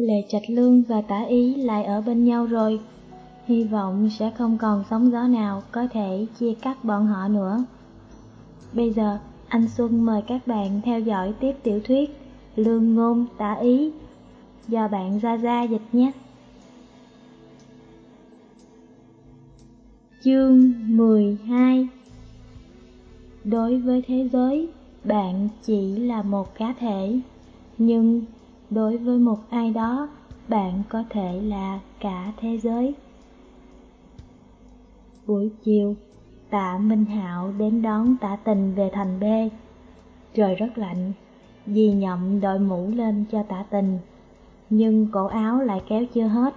Lệ Trạch Lương và Tả Ý lại ở bên nhau rồi. Hy vọng sẽ không còn sóng gió nào có thể chia cắt bọn họ nữa. Bây giờ, anh Xuân mời các bạn theo dõi tiếp tiểu thuyết Lương Ngôn Tả Ý do bạn Gia Gia dịch nhé. Chương 12 Đối với thế giới, bạn chỉ là một cá thể, nhưng đối với một ai đó, bạn có thể là cả thế giới. Buổi chiều, tạ Minh Hạo đến đón tạ tình về thành B. Trời rất lạnh, dì nhậm đội mũ lên cho tạ tình, nhưng cổ áo lại kéo chưa hết.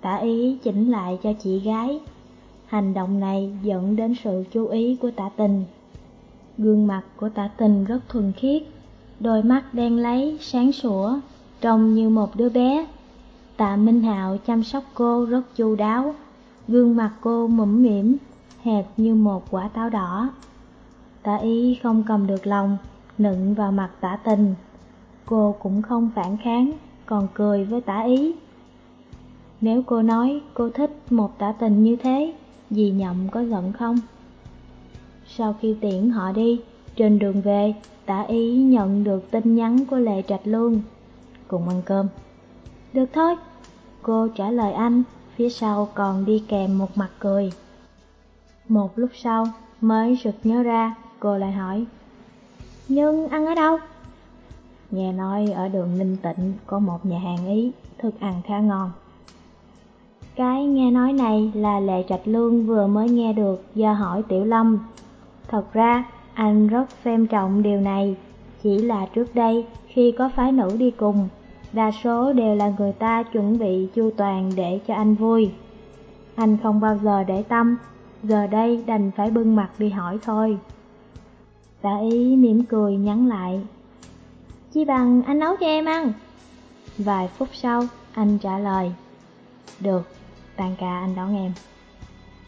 Tạ ý chỉnh lại cho chị gái. Hành động này dẫn đến sự chú ý của tạ tình. Gương mặt của tạ tình rất thuần khiết, đôi mắt đen lấy, sáng sủa, trông như một đứa bé. Tạ Minh Hạo chăm sóc cô rất chu đáo, gương mặt cô mũm mỉm, hẹp như một quả táo đỏ. Tạ ý không cầm được lòng, nựng vào mặt tả tình. Cô cũng không phản kháng, còn cười với tả ý. Nếu cô nói cô thích một tả tình như thế, dì nhậm có giận không? Sau khi tiễn họ đi, trên đường về, tả ý nhận được tin nhắn của Lệ Trạch luôn. Cùng ăn cơm. Được thôi, cô trả lời anh, phía sau còn đi kèm một mặt cười. Một lúc sau, mới sực nhớ ra, cô lại hỏi. Nhưng ăn ở đâu? Nghe nói ở đường Ninh Tịnh có một nhà hàng Ý, thức ăn khá ngon. Cái nghe nói này là Lệ Trạch Lương vừa mới nghe được do hỏi Tiểu Lâm. Thật ra, anh rất xem trọng điều này, chỉ là trước đây khi có phái nữ đi cùng, đa số đều là người ta chuẩn bị chu toàn để cho anh vui. Anh không bao giờ để tâm, giờ đây đành phải bưng mặt đi hỏi thôi. Tạ ý mỉm cười nhắn lại. Chi bằng anh nấu cho em ăn. Vài phút sau, anh trả lời. Được, tan ca anh đón em.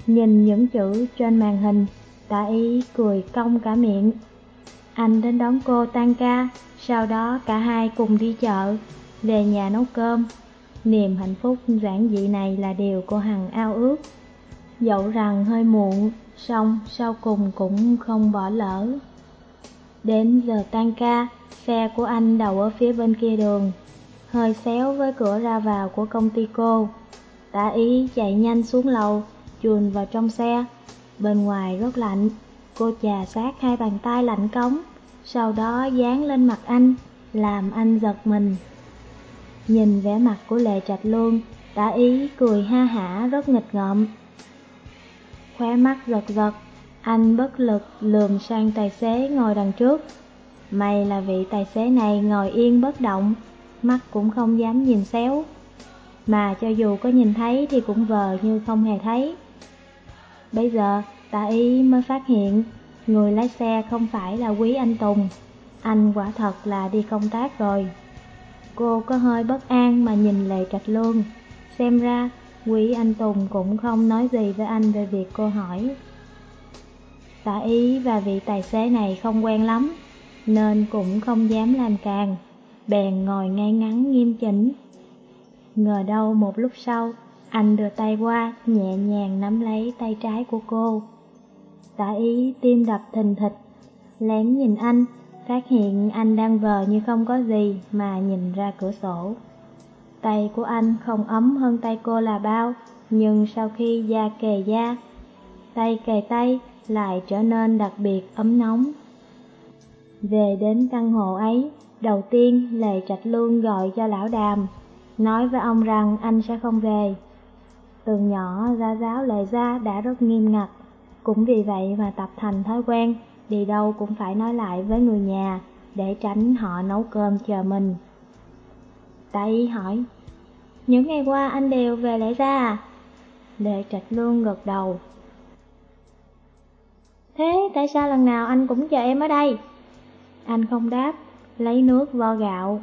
Nhìn những chữ trên màn hình, tạ ý cười cong cả miệng. Anh đến đón cô tan ca, sau đó cả hai cùng đi chợ, về nhà nấu cơm. Niềm hạnh phúc giản dị này là điều cô Hằng ao ước. Dẫu rằng hơi muộn, song sau cùng cũng không bỏ lỡ. Đến giờ tan ca, xe của anh đậu ở phía bên kia đường, hơi xéo với cửa ra vào của công ty cô. Tạ ý chạy nhanh xuống lầu, chuồn vào trong xe. Bên ngoài rất lạnh, cô chà sát hai bàn tay lạnh cống, sau đó dán lên mặt anh, làm anh giật mình. Nhìn vẻ mặt của Lệ Trạch luôn đã ý cười ha hả rất nghịch ngợm. Khóe mắt giật giật, anh bất lực lườm sang tài xế ngồi đằng trước. May là vị tài xế này ngồi yên bất động, mắt cũng không dám nhìn xéo. Mà cho dù có nhìn thấy thì cũng vờ như không hề thấy. Bây giờ, tạ ý mới phát hiện, người lái xe không phải là quý anh Tùng. Anh quả thật là đi công tác rồi. Cô có hơi bất an mà nhìn Lệ Trạch Lương. Xem ra, quý anh Tùng cũng không nói gì với anh về việc cô hỏi. Tạ ý và vị tài xế này không quen lắm, nên cũng không dám làm càng, bèn ngồi ngay ngắn nghiêm chỉnh. Ngờ đâu một lúc sau, anh đưa tay qua, nhẹ nhàng nắm lấy tay trái của cô. Tả ý tim đập thình thịch, lén nhìn anh, phát hiện anh đang vờ như không có gì mà nhìn ra cửa sổ. Tay của anh không ấm hơn tay cô là bao, nhưng sau khi da kề da, tay kề tay lại trở nên đặc biệt ấm nóng. Về đến căn hộ ấy, đầu tiên Lệ Trạch Lương gọi cho lão đàm, nói với ông rằng anh sẽ không về. Từ nhỏ gia giáo Lệ Gia đã rất nghiêm ngặt, cũng vì vậy mà tập thành thói quen, đi đâu cũng phải nói lại với người nhà, để tránh họ nấu cơm chờ mình. tay hỏi, những ngày qua anh đều về lễ ra à? Lệ Trạch Lương gật đầu, Thế tại sao lần nào anh cũng chờ em ở đây? Anh không đáp, lấy nước vo gạo.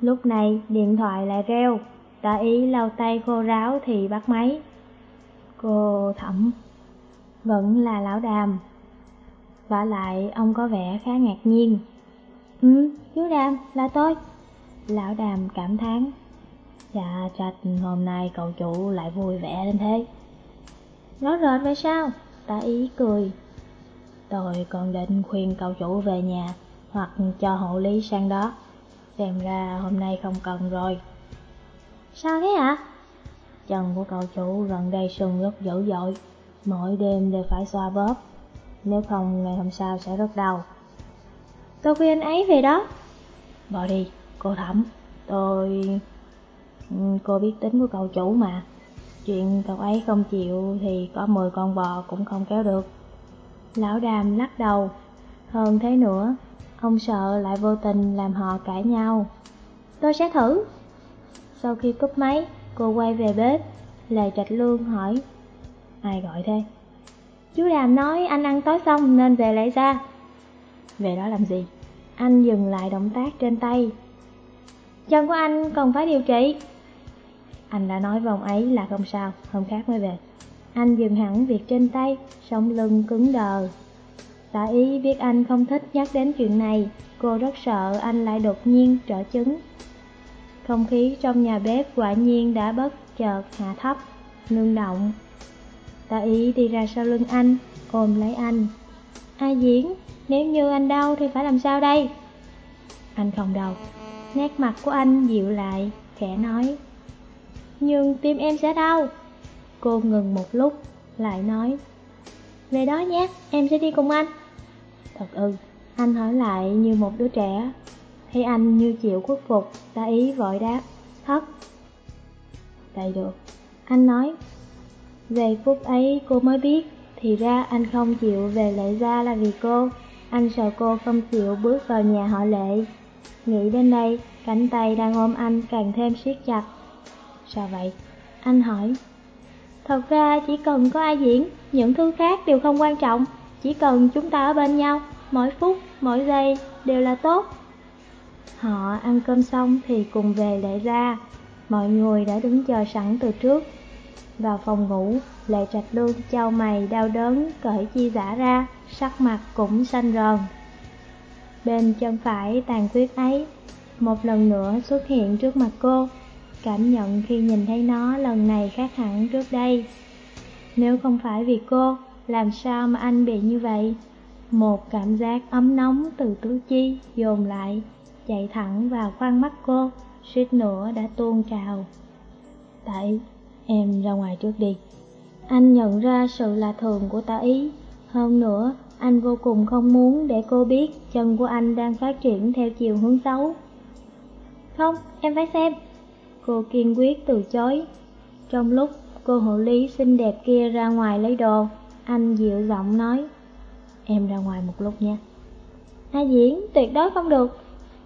Lúc này điện thoại lại reo, đã ý lau tay khô ráo thì bắt máy. Cô thẩm, vẫn là lão đàm. Và lại ông có vẻ khá ngạc nhiên. Ừ, chú đàm, là tôi. Lão đàm cảm thán, Dạ trạch hôm nay cậu chủ lại vui vẻ lên thế Rõ rệt vậy sao? Ta ý cười Tôi còn định khuyên cậu chủ về nhà Hoặc cho hộ lý sang đó Xem ra hôm nay không cần rồi Sao thế ạ? À? Chân của cậu chủ gần đây sưng rất dữ dội. Mỗi đêm đều phải xoa bóp. Nếu không ngày hôm sau sẽ rất đau. Tôi khuyên anh ấy về đó. Bỏ đi, cô Thẩm. Tôi... Ừ, cô biết tính của cậu chủ mà. Chuyện cậu ấy không chịu thì có 10 con bò cũng không kéo được. Lão đàm lắc đầu. Hơn thế nữa, ông sợ lại vô tình làm họ cãi nhau. Tôi sẽ thử. Sau khi cúp máy, cô quay về bếp. Lệ Trạch Lương hỏi Ai gọi thế? Chú Đàm nói anh ăn tối xong nên về lại ra. Về đó làm gì? Anh dừng lại động tác trên tay. Chân của anh còn phải điều trị. Anh đã nói vòng ấy là không sao, hôm khác mới về. Anh dừng hẳn việc trên tay, sống lưng cứng đờ. Tạ ý biết anh không thích nhắc đến chuyện này Cô rất sợ anh lại đột nhiên trở chứng. Không khí trong nhà bếp quả nhiên đã bất chợt hạ thấp, ngưng động. Tạ ý đi ra sau lưng anh, ôm lấy anh. A diễn, nếu như anh đau thì phải làm sao đây? Anh không đầu. Nét mặt của anh dịu lại, khẽ nói. Nhưng tim em sẽ đau. Cô ngừng một lúc, lại nói. Về đó nhé, em sẽ đi cùng anh. Thật ư, anh hỏi lại như một đứa trẻ. Thấy anh như chịu khuất phục, ta ý vội đáp Thất. Vậy được, anh nói Về phút ấy cô mới biết Thì ra anh không chịu về lệ gia là vì cô. Anh sợ cô không chịu bước vào nhà họ lệ Nghĩ đến đây, cánh tay đang ôm anh càng thêm siết chặt. Sao vậy? Anh hỏi. Thật ra chỉ cần có ai diễn, những thứ khác đều không quan trọng. Chỉ cần chúng ta ở bên nhau, mỗi phút, mỗi giây đều là tốt. Họ ăn cơm xong thì cùng về lệ ra. Mọi người đã đứng chờ sẵn từ trước. Vào phòng ngủ, lệ trạch lương trao mày đau đớn cởi chi giả ra Sắc mặt cũng xanh rờn. Bên chân phải tàn khuyết ấy Một lần nữa xuất hiện trước mặt cô. Cảm nhận khi nhìn thấy nó lần này khác hẳn trước đây. Nếu không phải vì cô, làm sao mà anh bị như vậy? Một cảm giác ấm nóng từ tứ chi dồn lại, chạy thẳng vào khoang mắt cô, suýt nữa đã tuôn trào. Tại, em ra ngoài trước đi. Anh nhận ra sự là thường của tạ ý, hơn nữa anh vô cùng không muốn để cô biết chân của anh đang phát triển theo chiều hướng xấu. Không, em phải xem. Cô kiên quyết từ chối. Trong lúc cô hộ lý xinh đẹp kia ra ngoài lấy đồ, anh dịu giọng nói, em ra ngoài một lúc nha. A Diễn, tuyệt đối không được.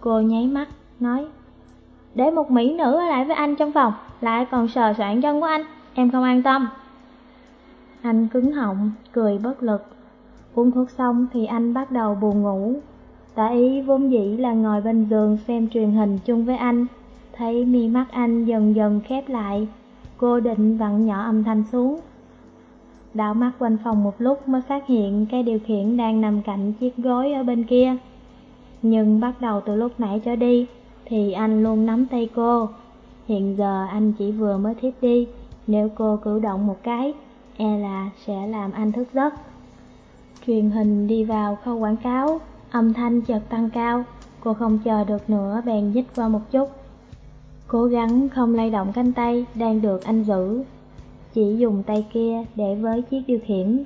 Cô nháy mắt, nói, để một mỹ nữ ở lại với anh trong phòng, lại còn sờ soạn chân của anh, em không an tâm. Anh cứng họng, cười bất lực. Uống thuốc xong thì anh bắt đầu buồn ngủ. Tả ý vốn dĩ là ngồi bên giường xem truyền hình chung với anh, thấy mi mắt anh dần dần khép lại, cô định vặn nhỏ âm thanh xuống. Đảo mắt quanh phòng một lúc mới phát hiện cái điều khiển đang nằm cạnh chiếc gối ở bên kia. Nhưng bắt đầu từ lúc nãy trở đi, thì anh luôn nắm tay cô. Hiện giờ anh chỉ vừa mới thiếp đi, nếu cô cử động một cái, e là sẽ làm anh thức giấc. Truyền hình đi vào khâu quảng cáo, âm thanh chợt tăng cao, cô không chờ được nữa bèn nhích qua một chút. Cố gắng không lay động cánh tay đang được anh giữ, chỉ dùng tay kia để với chiếc điều khiển.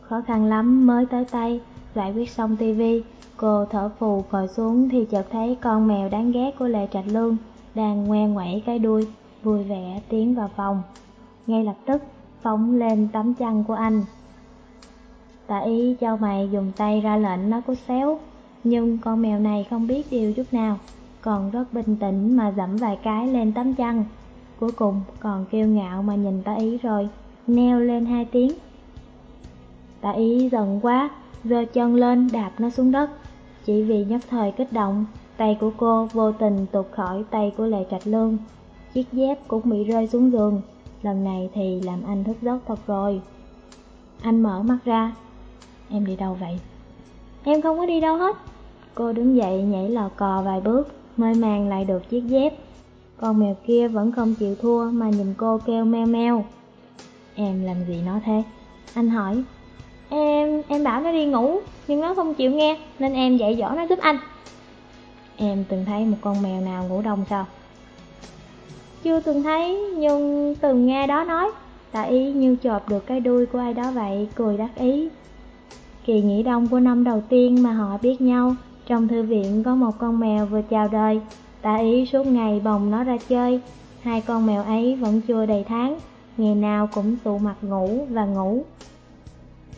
Khó khăn lắm mới tới tay, giải quyết xong tivi, cô thở phù ngồi xuống thì chợt thấy con mèo đáng ghét của Lệ Trạch Lương đang ngoe ngoẩy cái đuôi, vui vẻ tiến vào phòng. Ngay lập tức, phóng lên tấm chăn của anh. Tạ ý cho mày dùng tay ra lệnh nó cút xéo, nhưng con mèo này không biết điều chút nào, còn rất bình tĩnh mà dẫm vài cái lên tấm chăn. Cuối cùng còn kêu ngạo mà nhìn tạ ý rồi, neo lên hai tiếng. Tạ ý giận quá, giơ chân lên đạp nó xuống đất. Chỉ vì nhất thời kích động, tay của cô vô tình tụt khỏi tay của Lệ Trạch Lương. Chiếc dép cũng bị rơi xuống giường, lần này thì làm anh thức giấc thật rồi. Anh mở mắt ra, em đi đâu vậy? Em không có đi đâu hết. Cô đứng dậy nhảy lò cò vài bước, mới mang lại được chiếc dép. Con mèo kia vẫn không chịu thua mà nhìn cô kêu meo meo. Em làm gì nó thế? Anh hỏi. Em, em bảo nó đi ngủ, nhưng nó không chịu nghe, nên em dạy dỗ nó giúp anh. Em từng thấy một con mèo nào ngủ đông sao? Chưa từng thấy, nhưng từng nghe đó nói. Tạ ý như chộp được cái đuôi của ai đó vậy, cười đắc ý. Kỳ nghỉ đông của năm đầu tiên mà họ biết nhau, trong thư viện có một con mèo vừa chào đời. Tạ ý suốt ngày bồng nó ra chơi, hai con mèo ấy vẫn chưa đầy tháng, ngày nào cũng tụ mặt ngủ và ngủ.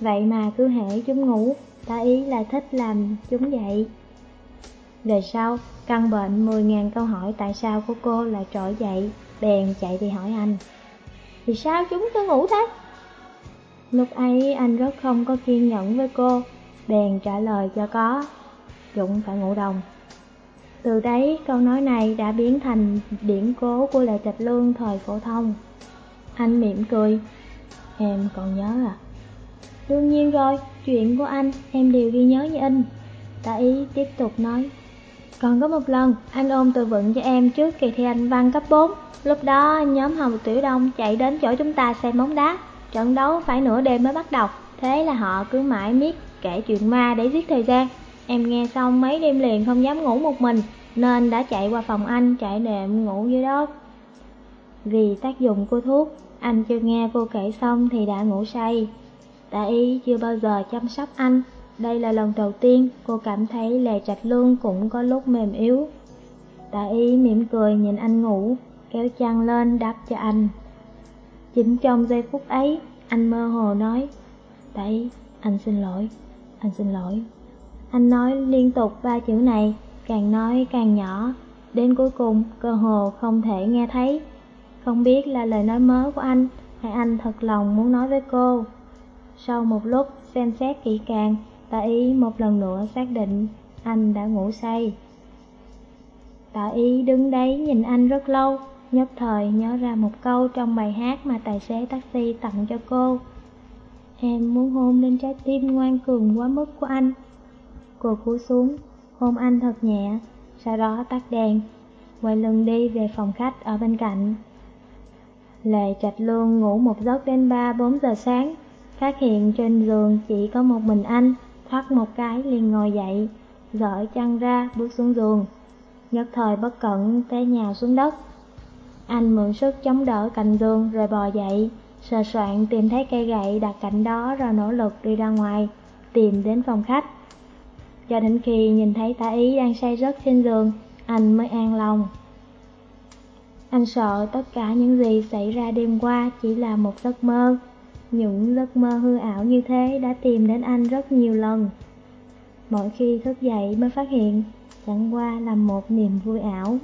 Vậy mà cứ hễ chúng ngủ, ta ý lại thích làm chúng dậy. Về sau, căn bệnh 10.000 câu hỏi tại sao của cô lại trỗi dậy, bèn chạy đi hỏi anh. Vì sao chúng cứ ngủ thế? Lúc ấy anh rất không có kiên nhẫn với cô, bèn trả lời cho có. Chúng phải ngủ đồng. Từ đấy câu nói này đã biến thành điển cố của Lệ Trạch Lương thời phổ thông. Anh mỉm cười. Em còn nhớ à? Đương nhiên rồi, chuyện của anh em đều ghi nhớ như in. Tạ ý tiếp tục nói. Còn có một lần, anh ôm từ vựng cho em trước kỳ thi Anh văn cấp 4. Lúc đó, nhóm Hồng Tiểu Đông chạy đến chỗ chúng ta xem bóng đá. Trận đấu phải nửa đêm mới bắt đầu. Thế là họ cứ mãi miết kể chuyện ma để giết thời gian. Em nghe xong mấy đêm liền không dám ngủ một mình, nên đã chạy qua phòng anh chạy đệm ngủ dưới đất. Vì tác dụng của thuốc, anh chưa nghe cô kể xong thì đã ngủ say. Tạ ý chưa bao giờ chăm sóc anh, đây là lần đầu tiên cô cảm thấy Lệ Trạch Lương cũng có lúc mềm yếu. Tạ ý mỉm cười nhìn anh ngủ, kéo chăn lên đắp cho anh. Chính trong giây phút ấy, anh mơ hồ nói, Tạ ý, anh xin lỗi, anh xin lỗi. Anh nói liên tục ba chữ này, càng nói càng nhỏ, đến cuối cùng cơ hồ không thể nghe thấy. Không biết là lời nói mớ của anh hay anh thật lòng muốn nói với cô. Sau một lúc xem xét kỹ càng, tạ ý một lần nữa xác định anh đã ngủ say. Tạ ý đứng đấy nhìn anh rất lâu, nhất thời nhớ ra một câu trong bài hát mà tài xế taxi tặng cho cô. Em muốn hôn lên trái tim ngoan cường quá mức của anh. Cô cúi xuống, hôn anh thật nhẹ, sau đó tắt đèn, quay lưng đi về phòng khách ở bên cạnh. Lệ Trạch Lương ngủ một giấc đến 3-4 giờ sáng, phát hiện trên giường chỉ có một mình anh, thoát một cái liền ngồi dậy, dở chăn ra bước xuống giường. Nhất thời bất cẩn té nhào xuống đất. Anh mượn sức chống đỡ cạnh giường rồi bò dậy, sờ soạn tìm thấy cây gậy đặt cạnh đó rồi nỗ lực đi ra ngoài, tìm đến phòng khách. Cho đến khi nhìn thấy tả ý đang say rớt trên giường, anh mới an lòng. Anh sợ tất cả những gì xảy ra đêm qua chỉ là một giấc mơ. Những giấc mơ hư ảo như thế đã tìm đến anh rất nhiều lần. Mỗi khi thức dậy mới phát hiện, chẳng qua là một niềm vui ảo.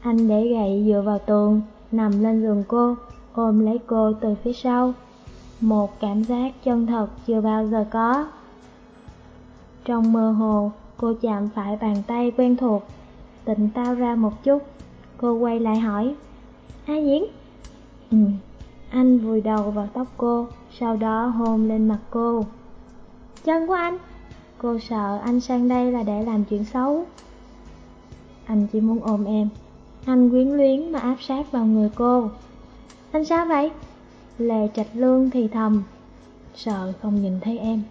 Anh để gậy dựa vào tường, nằm lên giường cô, ôm lấy cô từ phía sau. Một cảm giác chân thật chưa bao giờ có. Trong mơ hồ, cô chạm phải bàn tay quen thuộc, tỉnh tao ra một chút. Cô quay lại hỏi, A Diễn? Ừ, anh vùi đầu vào tóc cô, sau đó hôn lên mặt cô. Chân của anh? Cô sợ anh sang đây là để làm chuyện xấu. Anh chỉ muốn ôm em. Anh quyến luyến mà áp sát vào người cô. Anh sao vậy? Lệ trạch lương thì thầm. Sợ không nhìn thấy em.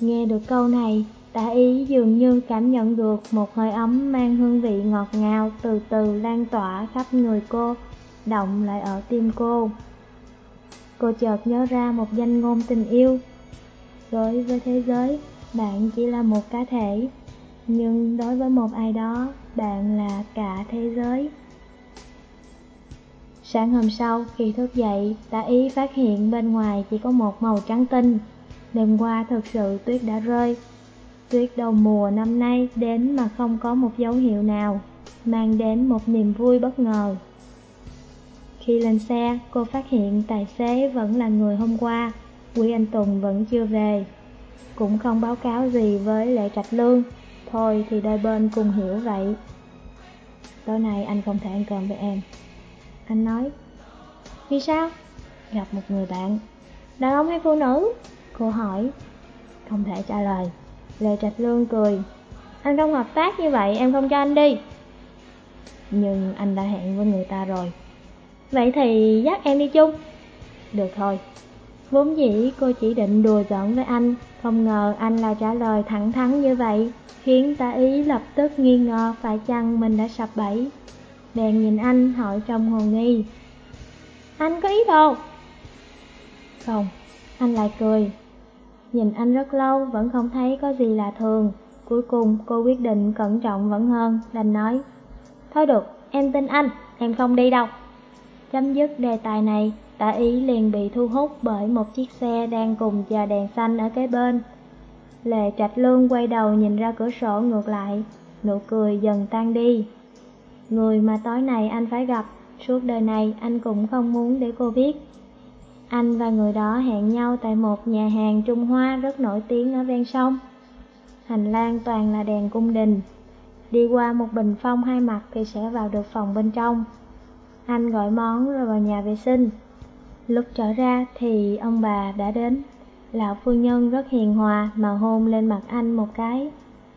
Nghe được câu này, tả ý dường như cảm nhận được một hơi ấm mang hương vị ngọt ngào từ từ lan tỏa khắp người cô, động lại ở tim cô. Cô chợt nhớ ra một danh ngôn tình yêu. Đối với thế giới, bạn chỉ là một cá thể, nhưng đối với một ai đó, bạn là cả thế giới. Sáng hôm sau, khi thức dậy, Tạ ý phát hiện bên ngoài chỉ có một màu trắng tinh. Đêm qua thực sự tuyết đã rơi. Tuyết đầu mùa năm nay đến mà không có một dấu hiệu nào, mang đến một niềm vui bất ngờ. Khi lên xe, cô phát hiện tài xế vẫn là người hôm qua, Quý Anh Tùng vẫn chưa về. Cũng không báo cáo gì với Lệ Trạch Lương, thôi thì đôi bên cùng hiểu vậy. Tối nay anh không thể ăn cơm với em. Anh nói, vì sao? Gặp một người bạn, đàn ông hay phụ nữ? Cô hỏi Không thể trả lời Lê Trạch Lương cười Anh không hợp tác như vậy em không cho anh đi nhưng anh đã hẹn với người ta rồi. Vậy thì dắt em đi chung. Được thôi. Vốn dĩ cô chỉ định đùa giỡn với anh, không ngờ anh lại trả lời thẳng thắn như vậy, khiến ta ý lập tức nghi ngờ phải chăng mình đã sập bẫy. Bèn nhìn anh hỏi trong hồ nghi. Anh có ý đồ? Không, anh lại cười. Nhìn anh rất lâu vẫn không thấy có gì lạ thường. Cuối cùng cô quyết định cẩn trọng vẫn hơn, đành nói. Thôi được, em tin anh, em không đi đâu. Chấm dứt đề tài này, tả ý liền bị thu hút bởi một chiếc xe đang cùng chờ đèn xanh ở kế bên. Lệ Trạch Lương quay đầu nhìn ra cửa sổ ngược lại, nụ cười dần tan đi. Người mà tối nay anh phải gặp, suốt đời này anh cũng không muốn để cô biết. Anh và người đó hẹn nhau tại một nhà hàng Trung Hoa rất nổi tiếng ở ven sông. Hành lang toàn là đèn cung đình. Đi qua một bình phong hai mặt thì sẽ vào được phòng bên trong. Anh gọi món rồi vào nhà vệ sinh. Lúc trở ra thì ông bà đã đến. Lão phu nhân rất hiền hòa mà hôn lên mặt anh một cái.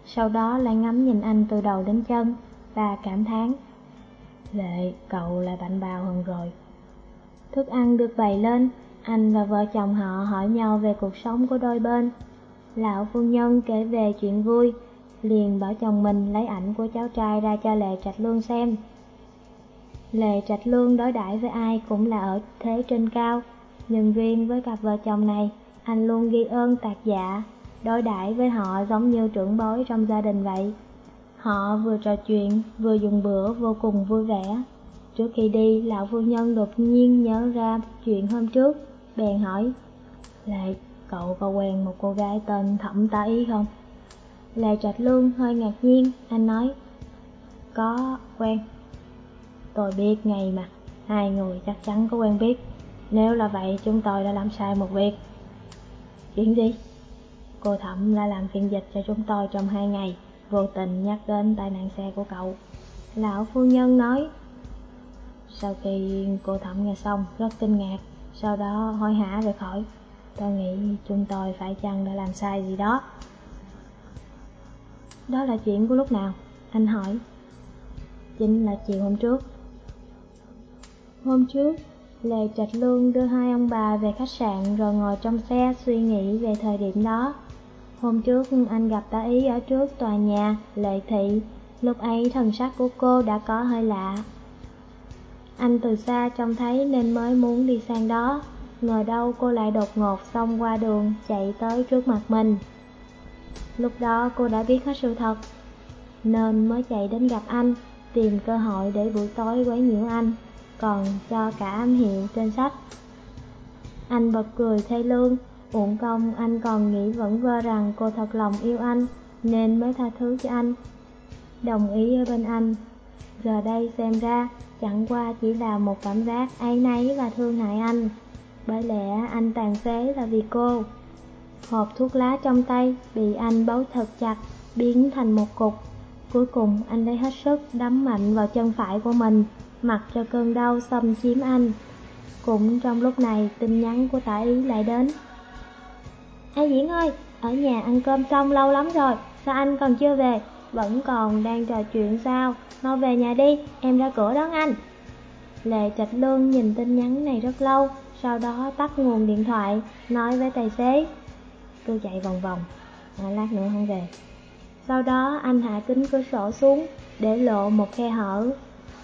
Sau đó lại ngắm nhìn anh từ đầu đến chân và cảm thán. Lệ, cậu là bạn bào hơn rồi. Thức ăn được bày lên, anh và vợ chồng họ hỏi nhau về cuộc sống của đôi bên. Lão phu nhân kể về chuyện vui, liền bảo chồng mình lấy ảnh của cháu trai ra cho Lệ Trạch Lương xem. Lệ Trạch Lương đối đãi với ai cũng là ở thế trên cao, nhưng riêng với cặp vợ chồng này, anh luôn ghi ơn tạc dạ, đối đãi với họ giống như trưởng bối trong gia đình vậy. Họ vừa trò chuyện, vừa dùng bữa vô cùng vui vẻ. Trước khi đi, lão phu nhân đột nhiên nhớ ra chuyện hôm trước, bèn hỏi, Lệ, cậu có quen một cô gái tên Thẩm Tá Ý không? Lệ Trạch Lương hơi ngạc nhiên, anh nói, có quen. Tôi biết ngay mà, hai người chắc chắn có quen biết. Nếu là vậy, chúng tôi đã làm sai một việc. Chuyện gì? Cô Thẩm đã làm phiên dịch cho chúng tôi trong hai ngày, vô tình nhắc đến tai nạn xe của cậu. Lão phu nhân nói. Sau khi cô Thẩm nghe xong, rất kinh ngạc, sau đó hối hả rời khỏi. Tôi nghĩ chúng tôi phải chăng đã làm sai gì đó. Đó là chuyện của lúc nào? Anh hỏi. Chính là chiều hôm trước. Hôm trước, Lê Trạch Lương đưa hai ông bà về khách sạn rồi ngồi trong xe suy nghĩ về thời điểm đó. Hôm trước anh gặp tá ý ở trước tòa nhà, Lệ Thị, lúc ấy thần sắc của cô đã có hơi lạ. Anh từ xa trông thấy nên mới muốn đi sang đó, ngờ đâu cô lại đột ngột xông qua đường chạy tới trước mặt mình. Lúc đó cô đã biết hết sự thật, nên mới chạy đến gặp anh, tìm cơ hội để buổi tối quấy nhiễu anh còn cho cả âm hiệu trên sách. Anh bật cười thay lương, uổng công anh còn nghĩ vẫn vơ rằng cô thật lòng yêu anh, nên mới tha thứ cho anh. Đồng ý ở bên anh, giờ đây xem ra chẳng qua chỉ là một cảm giác áy náy và thương hại anh. Bởi lẽ anh tàn phế là vì cô. Hộp thuốc lá trong tay bị anh bấu thật chặt, biến thành một cục. Cuối cùng anh lấy hết sức đấm mạnh vào chân phải của mình, mặc cho cơn đau xâm chiếm anh. Cũng trong lúc này, tin nhắn của tả ý lại đến. A Diễn ơi, ở nhà ăn cơm xong lâu lắm rồi, sao anh còn chưa về? Vẫn còn đang trò chuyện sao? Mau về nhà đi, em ra cửa đón anh. Lệ Trạch Lương nhìn tin nhắn này rất lâu, sau đó tắt nguồn điện thoại, nói với tài xế. Cứ chạy vòng vòng, à, lát nữa không về. Sau đó anh hạ kính cửa sổ xuống, để lộ một khe hở,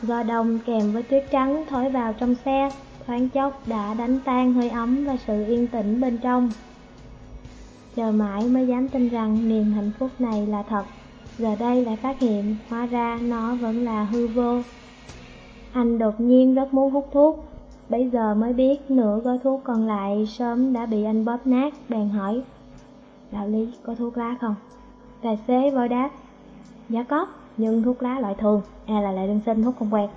Gió đông kèm với tuyết trắng thổi vào trong xe, thoáng chốc đã đánh tan hơi ấm và sự yên tĩnh bên trong. Chờ mãi mới dám tin rằng niềm hạnh phúc này là thật, giờ đây lại phát hiện hóa ra nó vẫn là hư vô. Anh đột nhiên rất muốn hút thuốc, bây giờ mới biết nửa gói thuốc còn lại sớm đã bị anh bóp nát, bèn hỏi. Đạo lý có thuốc lá không? Tài xế vội đáp. Dạ có nhưng thuốc lá loại thường, e là lại đơn sinh hút không quen.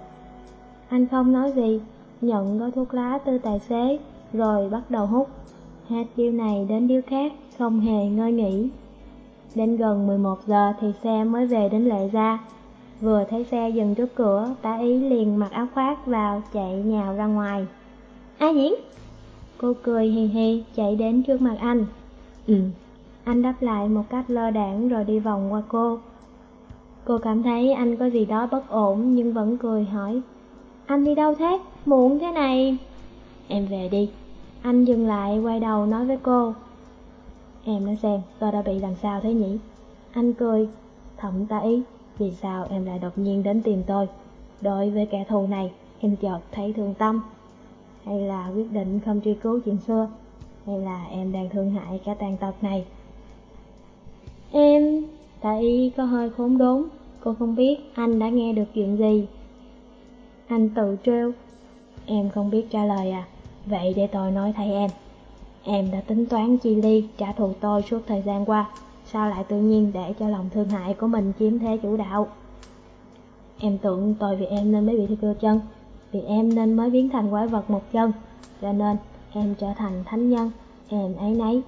Anh không nói gì, nhận gói thuốc lá từ tài xế, rồi bắt đầu hút. Hết điêu này đến điêu khác, không hề ngơi nghỉ. Đến gần 11 giờ thì xe mới về đến lệ gia. Vừa thấy xe dừng trước cửa, tá ý liền mặc áo khoác vào, chạy nhào ra ngoài. A Diễn! Cô cười hì hì, chạy đến trước mặt anh. Ừ. Anh đáp lại một cách lơ đảng rồi đi vòng qua cô. Cô cảm thấy anh có gì đó bất ổn nhưng vẫn cười hỏi. Anh đi đâu thế? Muộn thế này. Em về đi. Anh dừng lại, quay đầu nói với cô. Em nói xem, tôi đã bị làm sao thế nhỉ? Anh cười. Thậm ta ý, Vì sao em lại đột nhiên đến tìm tôi? Đối với kẻ thù này, Em chợt thấy thương tâm. Hay là quyết định không truy cứu chuyện xưa? Hay là em đang thương hại cả tàn tật này? Em Tạ y có hơi khốn đốn, cô không biết anh đã nghe được chuyện gì. Anh tự trêu, em không biết trả lời à, vậy để tôi nói thay em. Em đã tính toán chi ly trả thù tôi suốt thời gian qua, sao lại tự nhiên để cho lòng thương hại của mình chiếm thế chủ đạo? Em tưởng tôi vì em nên mới bị cơ chân, vì em nên mới biến thành quái vật một chân, cho nên em trở thành thánh nhân, em ấy nấy,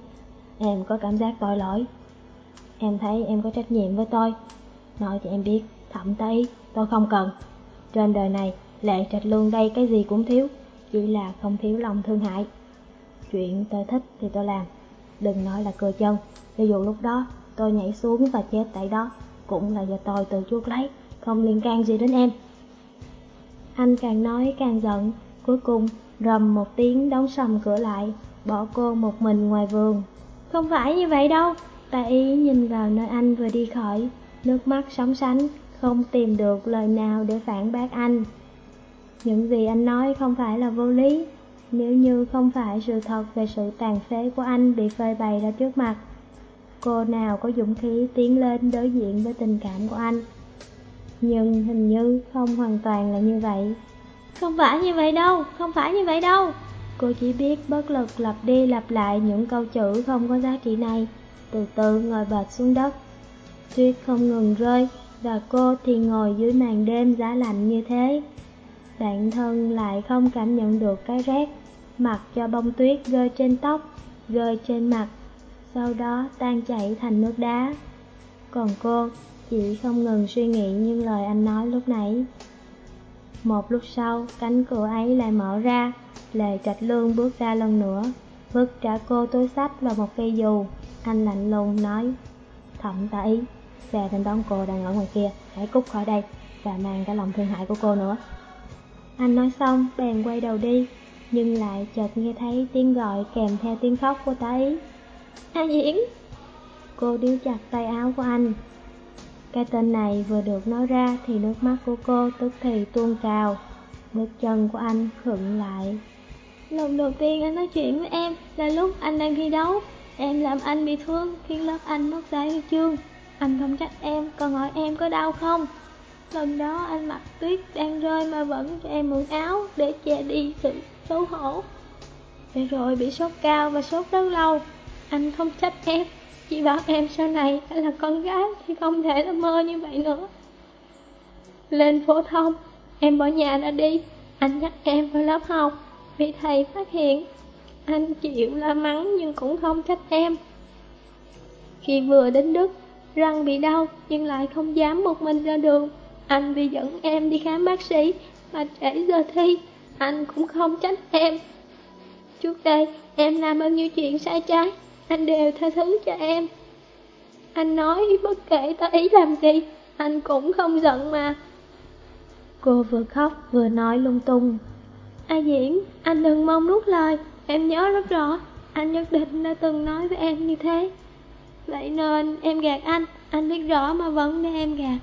em có cảm giác tội lỗi, Em thấy em có trách nhiệm với tôi. Nói cho em biết, Thậm tây tôi không cần. Trên đời này, Lệ trạch lương đây cái gì cũng thiếu, Chỉ là không thiếu lòng thương hại. Chuyện tôi thích thì tôi làm, Đừng nói là cười chân. Ví dụ lúc đó tôi nhảy xuống và chết tại đó, Cũng là do tôi tự chuốc lấy, Không liên can gì đến em. Anh càng nói càng giận, Cuối cùng rầm một tiếng đóng sầm cửa lại, Bỏ cô một mình ngoài vườn. Không phải như vậy đâu. Ta ý nhìn vào nơi anh vừa đi khỏi, nước mắt sóng sánh, không tìm được lời nào để phản bác anh. Những gì anh nói không phải là vô lý, nếu như không phải sự thật về sự tàn phế của anh bị phơi bày ra trước mặt. Cô nào có dũng khí tiến lên đối diện với tình cảm của anh. Nhưng hình như không hoàn toàn là như vậy. Không phải như vậy đâu, không phải như vậy đâu. Cô chỉ biết bất lực lặp đi lặp lại những câu chữ không có giá trị này từ từ ngồi bệt xuống đất. Tuyết không ngừng rơi, và cô thì ngồi dưới màn đêm giá lạnh như thế. Bản thân lại không cảm nhận được cái rét, mặc cho bông tuyết rơi trên tóc, rơi trên mặt, sau đó tan chảy thành nước đá. Còn cô chỉ không ngừng suy nghĩ những lời anh nói lúc nãy. Một lúc sau, cánh cửa ấy lại mở ra, Lệ Trạch Lương bước ra lần nữa, vứt trả cô túi sách và một cây dù. Anh lạnh lùng nói, Thẩm ta ý Xe thanh đón cô đang ở ngoài kia, Hãy cút khỏi đây, Và mang cả lòng thương hại của cô nữa. Anh nói xong, bèn quay đầu đi, Nhưng lại chợt nghe thấy tiếng gọi kèm theo tiếng khóc của ta ý A Diễn Cô điếu chặt tay áo của anh. Cái tên này vừa được nói ra Thì nước mắt của cô tức thì tuôn trào. Bước chân của anh khựng lại. Lần đầu tiên anh nói chuyện với em Là lúc anh đang thi đấu. Em làm anh bị thương, khiến lớp anh mất giải huy chương. Anh không trách em, còn hỏi em có đau không? Lần đó anh mặc tuyết đang rơi mà vẫn cho em mượn áo để che đi sự xấu hổ. Để rồi bị sốt cao và sốt rất lâu. Anh không trách em, chỉ bảo em sau này anh là con gái thì không thể là mơ như vậy nữa. Lên phổ thông, em bỏ nhà ra đi, anh nhắc em vào lớp học, bị thầy phát hiện anh chịu la mắng nhưng cũng không trách em. Khi vừa đến Đức Răng bị đau nhưng lại không dám một mình ra đường. Anh vì dẫn em đi khám bác sĩ Mà trễ giờ thi Anh cũng không trách em. Trước đây em làm bao nhiêu chuyện sai trái Anh đều tha thứ cho em. Anh nói bất kể ta ý làm gì Anh cũng không giận mà. Cô vừa khóc vừa nói lung tung. A Diễn, anh đừng mong nuốt lời. Em nhớ rất rõ, anh nhất định đã từng nói với em như thế. Vậy nên em gạt anh, anh biết rõ mà vẫn để em gạt.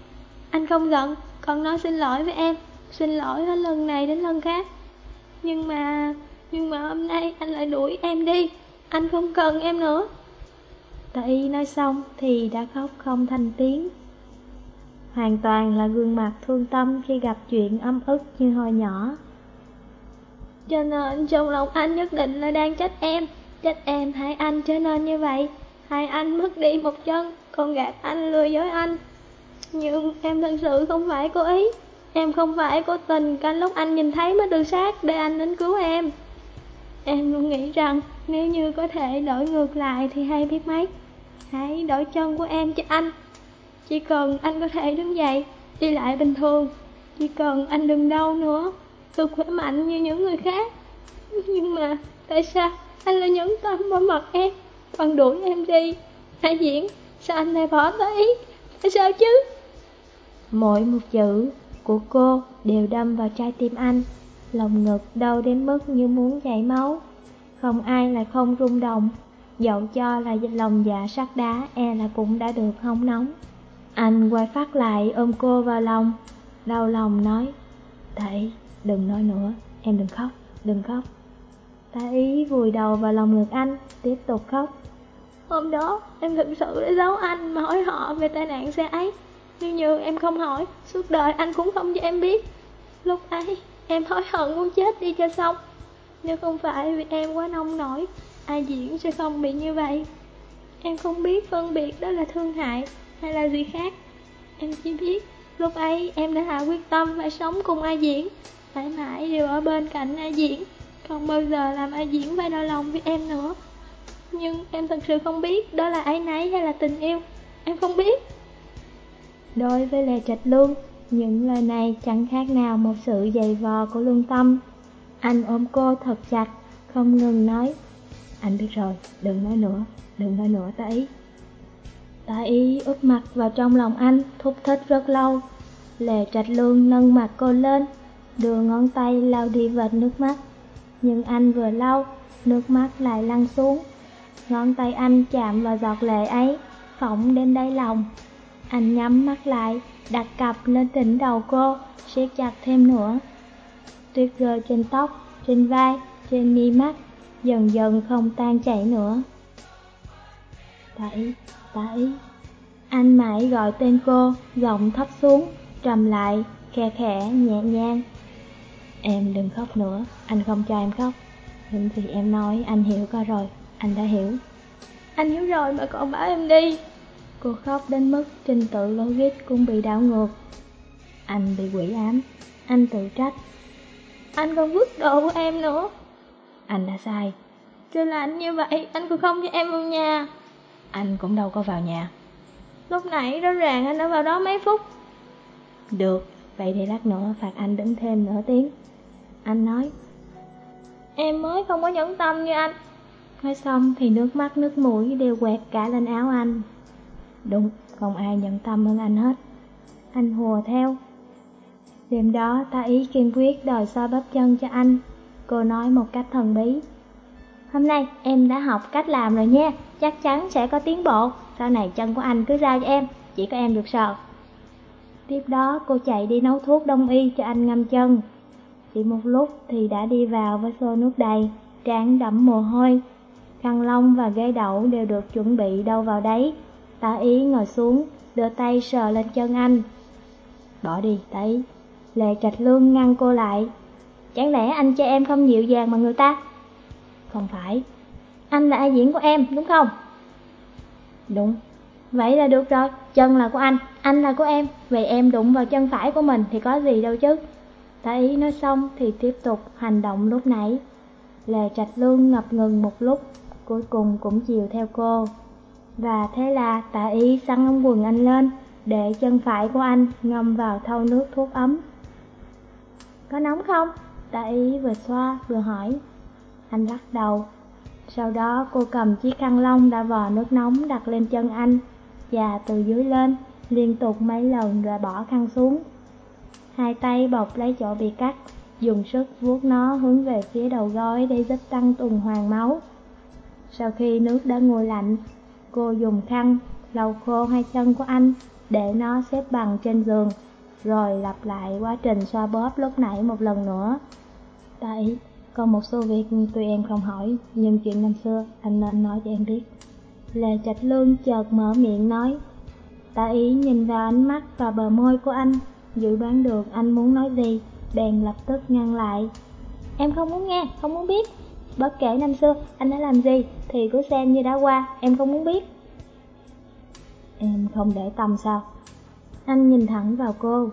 Anh không giận, còn nói xin lỗi với em, xin lỗi hết lần này đến lần khác. Nhưng mà, nhưng mà hôm nay anh lại đuổi em đi, anh không cần em nữa. Tạ y nói xong thì đã khóc không thành tiếng. Hoàn toàn là gương mặt thương tâm khi gặp chuyện ấm ức như hồi nhỏ. Cho nên trong lòng anh nhất định là đang trách em. Trách em hại anh trở nên như vậy. Hại anh mất đi một chân Còn gạt anh lừa dối anh. Nhưng em thật sự không phải cố ý. Em không phải cố tình Canh lúc anh nhìn thấy mới tự sát Để anh đến cứu em. Em luôn nghĩ rằng Nếu như có thể đổi ngược lại Thì hay biết mấy. Hãy đổi chân của em cho anh. Chỉ cần anh có thể đứng dậy, Đi lại bình thường. Chỉ cần anh đừng đau nữa tôi khỏe mạnh như những người khác. Nhưng mà tại sao anh lại nhẫn tâm bỏ mặt em? Còn đuổi em đi. Hai diễn? Sao anh lại bỏ tới Tại sao chứ? Mỗi một chữ của cô đều đâm vào trái tim anh, lòng ngực đau đến mức như muốn chảy máu. Không ai lại không rung động, dẫu cho là lòng dạ sắt đá e là cũng đã được hong nóng. Anh quay phát lại ôm cô vào lòng, đau lòng nói, Tại, đừng nói nữa, em đừng khóc, đừng khóc. Ta ý vùi đầu vào lòng ngực anh, tiếp tục khóc. Hôm đó, em thực sự đã giấu anh mà hỏi họ về tai nạn xe ấy. Nhưng như em không hỏi, suốt đời anh cũng không cho em biết. Lúc ấy, em hối hận muốn chết đi cho xong. Nếu không phải vì em quá nông nổi, ai diễn sẽ không bị như vậy. Em không biết phân biệt đó là thương hại hay là gì khác. Em chỉ biết, lúc ấy em đã hạ quyết tâm phải sống cùng ai diễn, mãi mãi đều ở bên cạnh A diễn, không bao giờ làm A diễn phải đau lòng với em nữa. Nhưng em thật sự không biết đó là ái nấy hay là tình yêu, em không biết. Đối với Lê Trạch Lương, những lời này chẳng khác nào một sự dày vò của lương tâm. Anh ôm cô thật chặt, không ngừng nói. Anh biết rồi, đừng nói nữa, đừng nói nữa ta ý. Ta ý úp mặt vào trong lòng anh, thúc thích rất lâu. Lệ trạch lương nâng mặt cô lên, đưa ngón tay lau đi vệt nước mắt. Nhưng anh vừa lau, nước mắt lại lăn xuống. Ngón tay anh chạm vào giọt lệ ấy, phỏng đến đáy lòng. Anh nhắm mắt lại, đặt cặp lên đỉnh đầu cô, siết chặt thêm nữa. Tuyết rơi trên tóc, trên vai, trên mi mắt, dần dần không tan chảy nữa. Tẩy, tẩy. Anh mãi gọi tên cô, giọng thấp xuống, trầm lại, khe khẽ, nhẹ nhàng. Em đừng khóc nữa, anh không cho em khóc. Những gì em nói anh hiểu cả rồi, anh đã hiểu. Anh hiểu rồi mà còn bảo em đi. Cô khóc đến mức trình tự logic cũng bị đảo ngược. Anh bị quỷ ám, anh tự trách. Anh còn vứt đồ của em nữa. Anh đã sai. Chứ là anh như vậy, anh cũng không cho em vào nhà. Anh cũng đâu có vào nhà. Lúc nãy rõ ràng anh đã vào đó mấy phút. Được, vậy thì lát nữa phạt anh đứng thêm nửa tiếng. Anh nói. Em mới không có nhẫn tâm như anh. Nói xong thì nước mắt nước mũi đều quẹt cả lên áo anh. Đúng, không ai nhận tâm hơn anh hết. Anh hùa theo. Đêm đó ta ý kiên quyết đòi xoa bắp chân cho anh. Cô nói một cách thần bí. Hôm nay em đã học cách làm rồi nha, chắc chắn sẽ có tiến bộ. Sau này chân của anh cứ giao cho em, chỉ có em được sờ. Tiếp đó cô chạy đi nấu thuốc đông y cho anh ngâm chân. Chỉ một lúc thì đã đi vào với xô nước đầy, trán đẫm mồ hôi. Khăn lông và ghế đậu đều được chuẩn bị đâu vào đấy. Tá ý ngồi xuống, đưa tay sờ lên chân anh. Bỏ đi, tá ý. Lệ trạch lương ngăn cô lại. Chẳng lẽ anh cho em không dịu dàng mà người ta? Không phải. Anh là ai diễn của em, đúng không? Đúng. Vậy là được rồi, chân là của anh, anh là của em. Vậy em đụng vào chân phải của mình thì có gì đâu chứ. Tá ý nói xong thì tiếp tục hành động lúc nãy. Lệ trạch lương ngập ngừng một lúc, cuối cùng cũng chiều theo cô. Và thế là tạ ý săn ống quần anh lên, để chân phải của anh ngâm vào thau nước thuốc ấm. Có nóng không? Tạ ý vừa xoa vừa hỏi. Anh lắc đầu. Sau đó cô cầm chiếc khăn lông đã vò nước nóng đặt lên chân anh, và từ dưới lên, liên tục mấy lần rồi bỏ khăn xuống. Hai tay bọc lấy chỗ bị cắt, dùng sức vuốt nó hướng về phía đầu gối để giúp tăng tuần hoàn máu. Sau khi nước đã nguội lạnh, cô dùng khăn lau khô hai chân của anh để nó xếp bằng trên giường, rồi lặp lại quá trình xoa bóp lúc nãy một lần nữa. Tại còn một số việc tuy em không hỏi, nhưng chuyện năm xưa anh nên nói cho em biết. Lê Trạch Lương chợt mở miệng nói. Tạ ý nhìn vào ánh mắt và bờ môi của anh, dự đoán được anh muốn nói gì, bèn lập tức ngăn lại. Em không muốn nghe, không muốn biết. Bất kể năm xưa anh đã làm gì thì cứ xem như đã qua, em không muốn biết. Em không để tâm sao? Anh nhìn thẳng vào cô.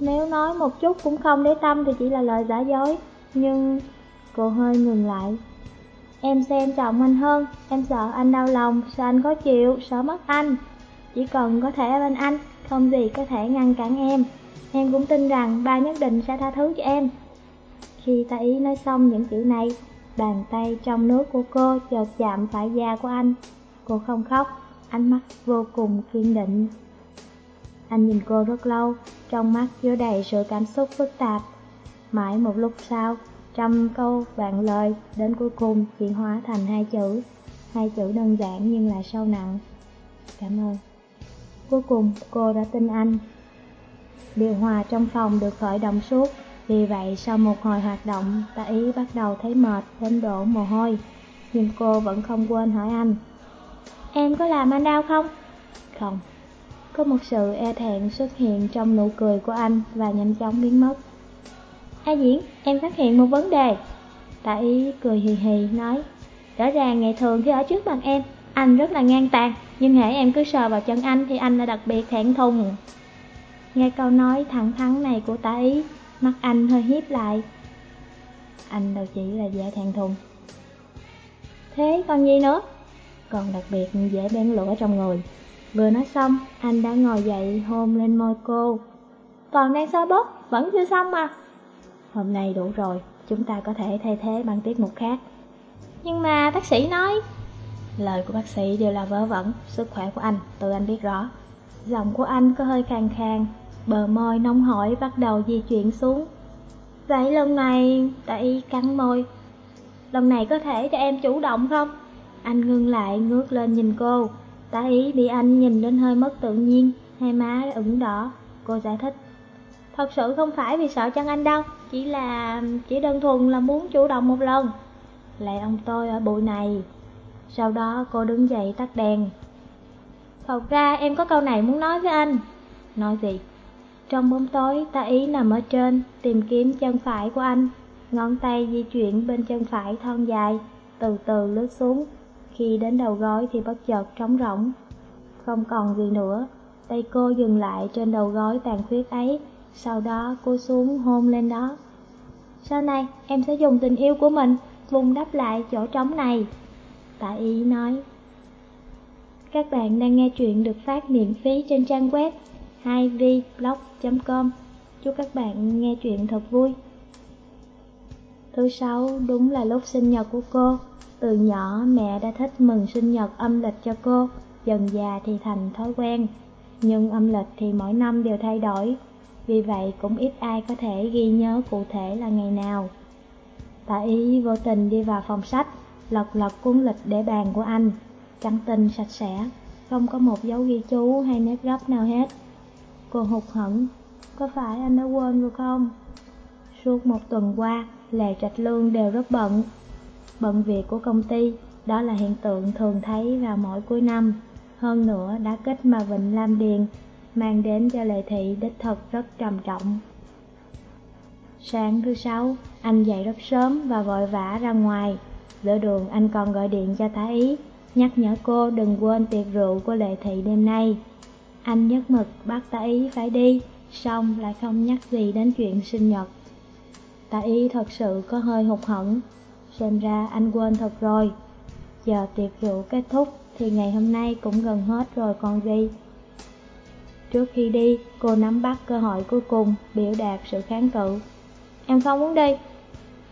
Nếu nói một chút cũng không để tâm thì chỉ là lời giả dối, nhưng cô hơi ngừng lại. Em xem trọng anh hơn, em sợ anh đau lòng, sợ anh khó chịu, sợ mất anh. Chỉ cần có thể bên anh, không gì có thể ngăn cản em. Em cũng tin rằng ba nhất định sẽ tha thứ cho em. Khi ta ý nói xong những chữ này, bàn tay trong nước của cô chợt chạm phải da của anh. Cô không khóc, ánh mắt vô cùng kiên định. Anh nhìn cô rất lâu, trong mắt chứa đầy sự cảm xúc phức tạp. Mãi một lúc sau, trăm câu vạn lời, đến cuối cùng chuyển hóa thành hai chữ. Hai chữ đơn giản nhưng lại sâu nặng. Cảm ơn. Cuối cùng cô đã tin anh. Điều hòa trong phòng được khởi động suốt, vì vậy sau một hồi hoạt động, ta ý bắt đầu thấy mệt đến đổ mồ hôi. Nhưng cô vẫn không quên hỏi anh. Em có làm anh đau không? Không. Có một sự e thẹn xuất hiện trong nụ cười của anh và nhanh chóng biến mất. A Diễn, em phát hiện một vấn đề. Tạ ý cười hì hì nói, rõ ràng ngày thường khi ở trước mặt em, anh rất là ngang tàn, nhưng hễ em cứ sờ vào chân anh thì anh là đặc biệt thẹn thùng. Nghe câu nói thẳng thắn này của tá ý, mắt anh hơi hiếp lại. Anh đâu chỉ là dễ thẹn thùng. Thế còn gì nữa? Còn đặc biệt dễ bén lửa trong người. Vừa nói xong, anh đã ngồi dậy hôn lên môi cô. Còn đang soi bóp, vẫn chưa xong mà. Hôm nay đủ rồi, chúng ta có thể thay thế bằng tiết mục khác. Nhưng mà bác sĩ nói... Lời của bác sĩ đều là vớ vẩn, sức khỏe của anh, tự anh biết rõ. Giọng của anh có hơi khàn khàn, bờ môi nóng hổi bắt đầu di chuyển xuống. Vậy lần này, tại cắn môi. Lần này có thể cho em chủ động không? Anh ngưng lại ngước lên nhìn cô. Tá ý bị anh nhìn đến hơi mất tự nhiên, hai má ửng đỏ. Cô giải thích. Thật sự không phải vì sợ chân anh đâu, chỉ là... chỉ đơn thuần là muốn chủ động một lần. Lại ông tôi ở bụi này. Sau đó cô đứng dậy tắt đèn. Thật ra em có câu này muốn nói với anh. Nói gì? Trong bóng tối, ta ý nằm ở trên, tìm kiếm chân phải của anh. Ngón tay di chuyển bên chân phải thon dài, từ từ lướt xuống. Khi đến đầu gối thì bất chợt trống rỗng. Không còn gì nữa, tay cô dừng lại trên đầu gối tàn khuyết ấy, sau đó cô xuống hôn lên đó. Sau này, em sẽ dùng tình yêu của mình, vùng đắp lại chỗ trống này. Tạ ý nói. Các bạn đang nghe chuyện được phát miễn phí trên trang web 2vblog.com. Chúc các bạn nghe chuyện thật vui. Thứ sáu đúng là lúc sinh nhật của cô. Từ nhỏ mẹ đã thích mừng sinh nhật âm lịch cho cô, dần già thì thành thói quen. Nhưng âm lịch thì mỗi năm đều thay đổi, vì vậy cũng ít ai có thể ghi nhớ cụ thể là ngày nào. Tạ ý vô tình đi vào phòng sách, lật lật cuốn lịch để bàn của anh, trắng tinh sạch sẽ, không có một dấu ghi chú hay nét gấp nào hết. Cô hụt hẫng, có phải anh đã quên rồi không? Suốt một tuần qua, Lệ Trạch Lương đều rất bận. Bận việc của công ty, đó là hiện tượng thường thấy vào mỗi cuối năm. Hơn nữa đã kết mà Vịnh Lam Điền, mang đến cho Lệ Thị đích thực rất trầm trọng. Sáng thứ sáu, anh dậy rất sớm và vội vã ra ngoài. Giữa đường anh còn gọi điện cho Thái Ý, nhắc nhở cô đừng quên tiệc rượu của Lệ Thị đêm nay. Anh nhất mực bắt Thái Ý phải đi, xong lại không nhắc gì đến chuyện sinh nhật. Thái Ý thật sự có hơi hụt hẫng, xem ra anh quên thật rồi. Giờ tiệc rượu kết thúc thì ngày hôm nay cũng gần hết rồi còn gì. Trước khi đi, cô nắm bắt cơ hội cuối cùng biểu đạt sự kháng cự. Em không muốn đi.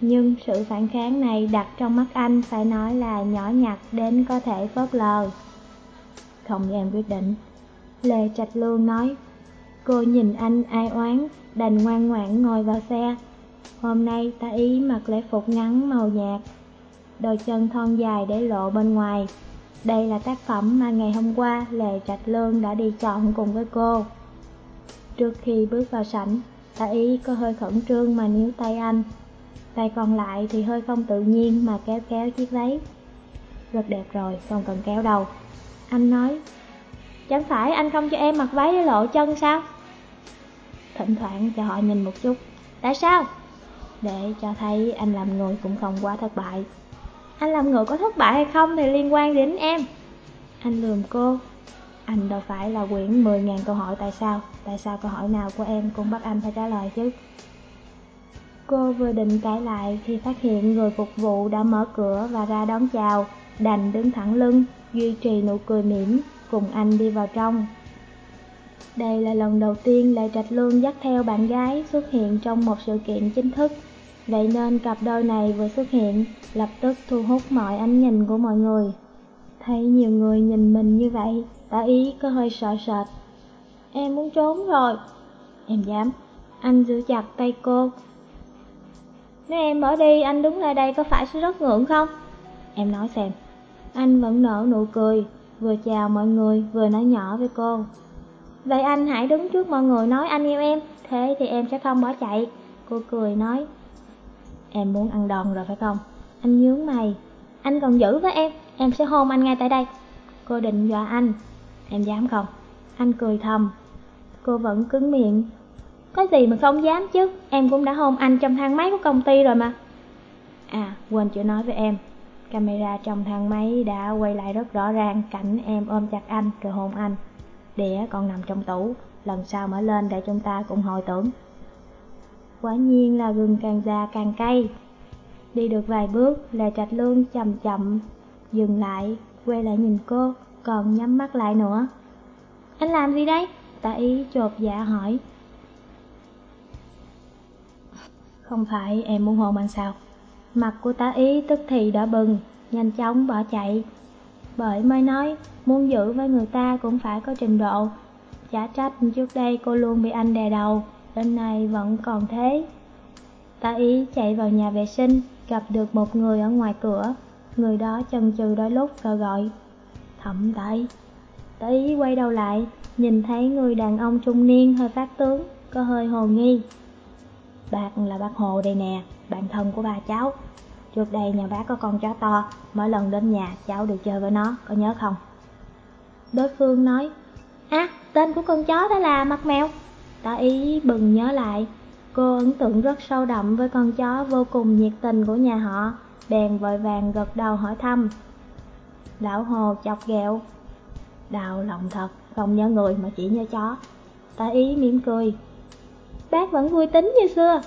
Nhưng sự phản kháng này đặt trong mắt anh phải nói là nhỏ nhặt đến có thể phớt lờ. Không em quyết định. Lê Trạch Lương nói. Cô nhìn anh ai oán, đành ngoan ngoãn ngồi vào xe. Hôm nay ta ý mặc lễ phục ngắn màu nhạt, đôi chân thon dài để lộ bên ngoài. Đây là tác phẩm mà ngày hôm qua Lê Trạch Lương đã đi chọn cùng với cô. Trước khi bước vào sảnh, ta ý có hơi khẩn trương mà níu tay anh. Tay còn lại thì hơi không tự nhiên mà kéo kéo chiếc váy. Rất đẹp rồi, không cần kéo đâu. Anh nói, chẳng phải anh không cho em mặc váy để lộ chân sao? Thỉnh thoảng cho họ nhìn một chút. Tại sao? Để cho thấy anh làm người cũng không quá thất bại. Anh làm người có thất bại hay không thì liên quan đến em. Anh lườm cô. Anh đâu phải là quyển 10.000 câu hỏi tại sao, tại sao câu hỏi nào của em cũng bắt anh phải trả lời chứ. Cô vừa định cãi lại thì phát hiện người phục vụ đã mở cửa và ra đón chào, đành đứng thẳng lưng, duy trì nụ cười mỉm, cùng anh đi vào trong. Đây là lần đầu tiên Lệ Trạch Lương dắt theo bạn gái xuất hiện trong một sự kiện chính thức, vậy nên cặp đôi này vừa xuất hiện, lập tức thu hút mọi ánh nhìn của mọi người. Thấy nhiều người nhìn mình như vậy, tả ý có hơi sợ sệt. em muốn trốn rồi. Em dám. Anh giữ chặt tay cô. Nếu em bỏ đi, anh đứng lại đây có phải sẽ rất ngượng không? Em nói xem. Anh vẫn nở nụ cười, vừa chào mọi người, vừa nói nhỏ với cô. Vậy anh hãy đứng trước mọi người nói anh yêu em, thế thì em sẽ không bỏ chạy. Cô cười nói. Em muốn ăn đòn rồi phải không? Anh nhướng mày. Anh còn giữ với em, em sẽ hôn anh ngay tại đây. Cô định dọa anh. Em dám không? Anh cười thầm. Cô vẫn cứng miệng. Có gì mà không dám chứ, em cũng đã hôn anh trong thang máy của công ty rồi mà. À, quên chưa nói với em. Camera trong thang máy đã quay lại rất rõ ràng cảnh em ôm chặt anh rồi hôn anh. Đĩa còn nằm trong tủ, lần sau mở lên để chúng ta cùng hồi tưởng. Quả nhiên là gừng càng già càng cay. Đi được vài bước, Lê Trạch Lương chậm chậm, dừng lại, quay lại nhìn cô, còn nhắm mắt lại nữa. Anh làm gì đây? Tạ ý chột dạ hỏi. Không phải em muốn hôn anh sao? Mặt của tá ý tức thì đã bừng, nhanh chóng bỏ chạy. Bởi mới nói, muốn giữ với người ta cũng phải có trình độ. Chả trách trước đây cô luôn bị anh đè đầu, đến nay vẫn còn thế. Tá ý chạy vào nhà vệ sinh, gặp được một người ở ngoài cửa. Người đó chần chừ đôi lúc rồi gọi. Thẩm tá. Tá ý quay đầu lại, nhìn thấy người đàn ông trung niên hơi phát tướng, có hơi hồ nghi. Bác là bác Hồ đây nè, bạn thân của ba cháu. Trước đây nhà bác có con chó to, mỗi lần đến nhà cháu được chơi với nó, có nhớ không? Đối phương nói, À, tên của con chó đó là mặt mèo. Tả ý bừng nhớ lại, cô ấn tượng rất sâu đậm với con chó vô cùng nhiệt tình của nhà họ, bèn vội vàng gật đầu hỏi thăm. Lão Hồ chọc ghẹo, đau lòng thật, không nhớ người mà chỉ nhớ chó. Tả ý mỉm cười, bác vẫn vui tính như xưa.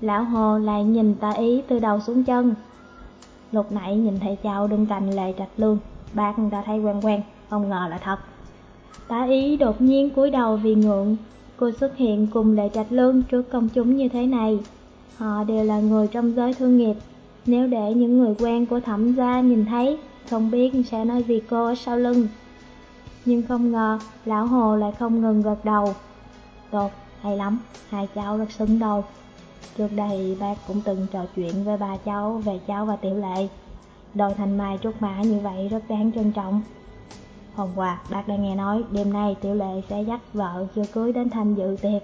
Lão Hồ lại nhìn ta ý từ đầu xuống chân. Lúc nãy nhìn thấy cháu đứng cạnh lệ trạch lương, bác đã thấy quen quen, không ngờ là thật. tá ý đột nhiên cúi đầu vì ngượng, cô xuất hiện cùng lệ trạch lương trước công chúng như thế này. Họ đều là người trong giới thương nghiệp, nếu để những người quen của thẩm gia nhìn thấy, không biết sẽ nói gì cô ở sau lưng. Nhưng không ngờ, lão hồ lại không ngừng gật đầu. Tốt, hay lắm, hai cháu rất xứng đôi. Trước đây bác cũng từng trò chuyện với ba cháu về cháu và tiểu lệ. Đôi thành mai trúc mã như vậy rất đáng trân trọng. Hôm qua, bác đã nghe nói đêm nay tiểu lệ sẽ dắt vợ chưa cưới đến tham dự tiệc.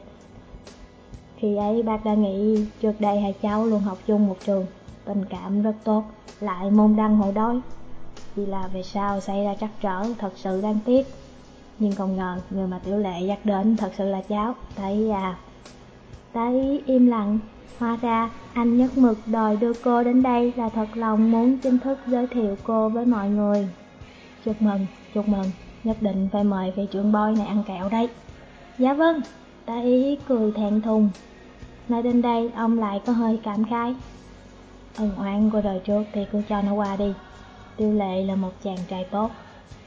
Khi ấy bác đã nghĩ trước đây hai cháu luôn học chung một trường, tình cảm rất tốt, lại môn đăng hộ đối, Chỉ là về sau xảy ra trắc trở thật sự đáng tiếc. Nhưng không ngờ người mà tiểu lệ dắt đến thật sự là cháu, thấy à. Thấy im lặng, hóa ra anh nhất mực đòi đưa cô đến đây là thật lòng muốn chính thức giới thiệu cô với mọi người. Chúc mừng, chúc mừng, nhất định phải mời vị trưởng boy này ăn kẹo đấy. Dạ vâng, tá ý cười thẹn thùng. Nói đến đây, ông lại có hơi cảm khái. Ân oán của đời trước thì cứ cho nó qua đi. Tiêu lệ là một chàng trai tốt,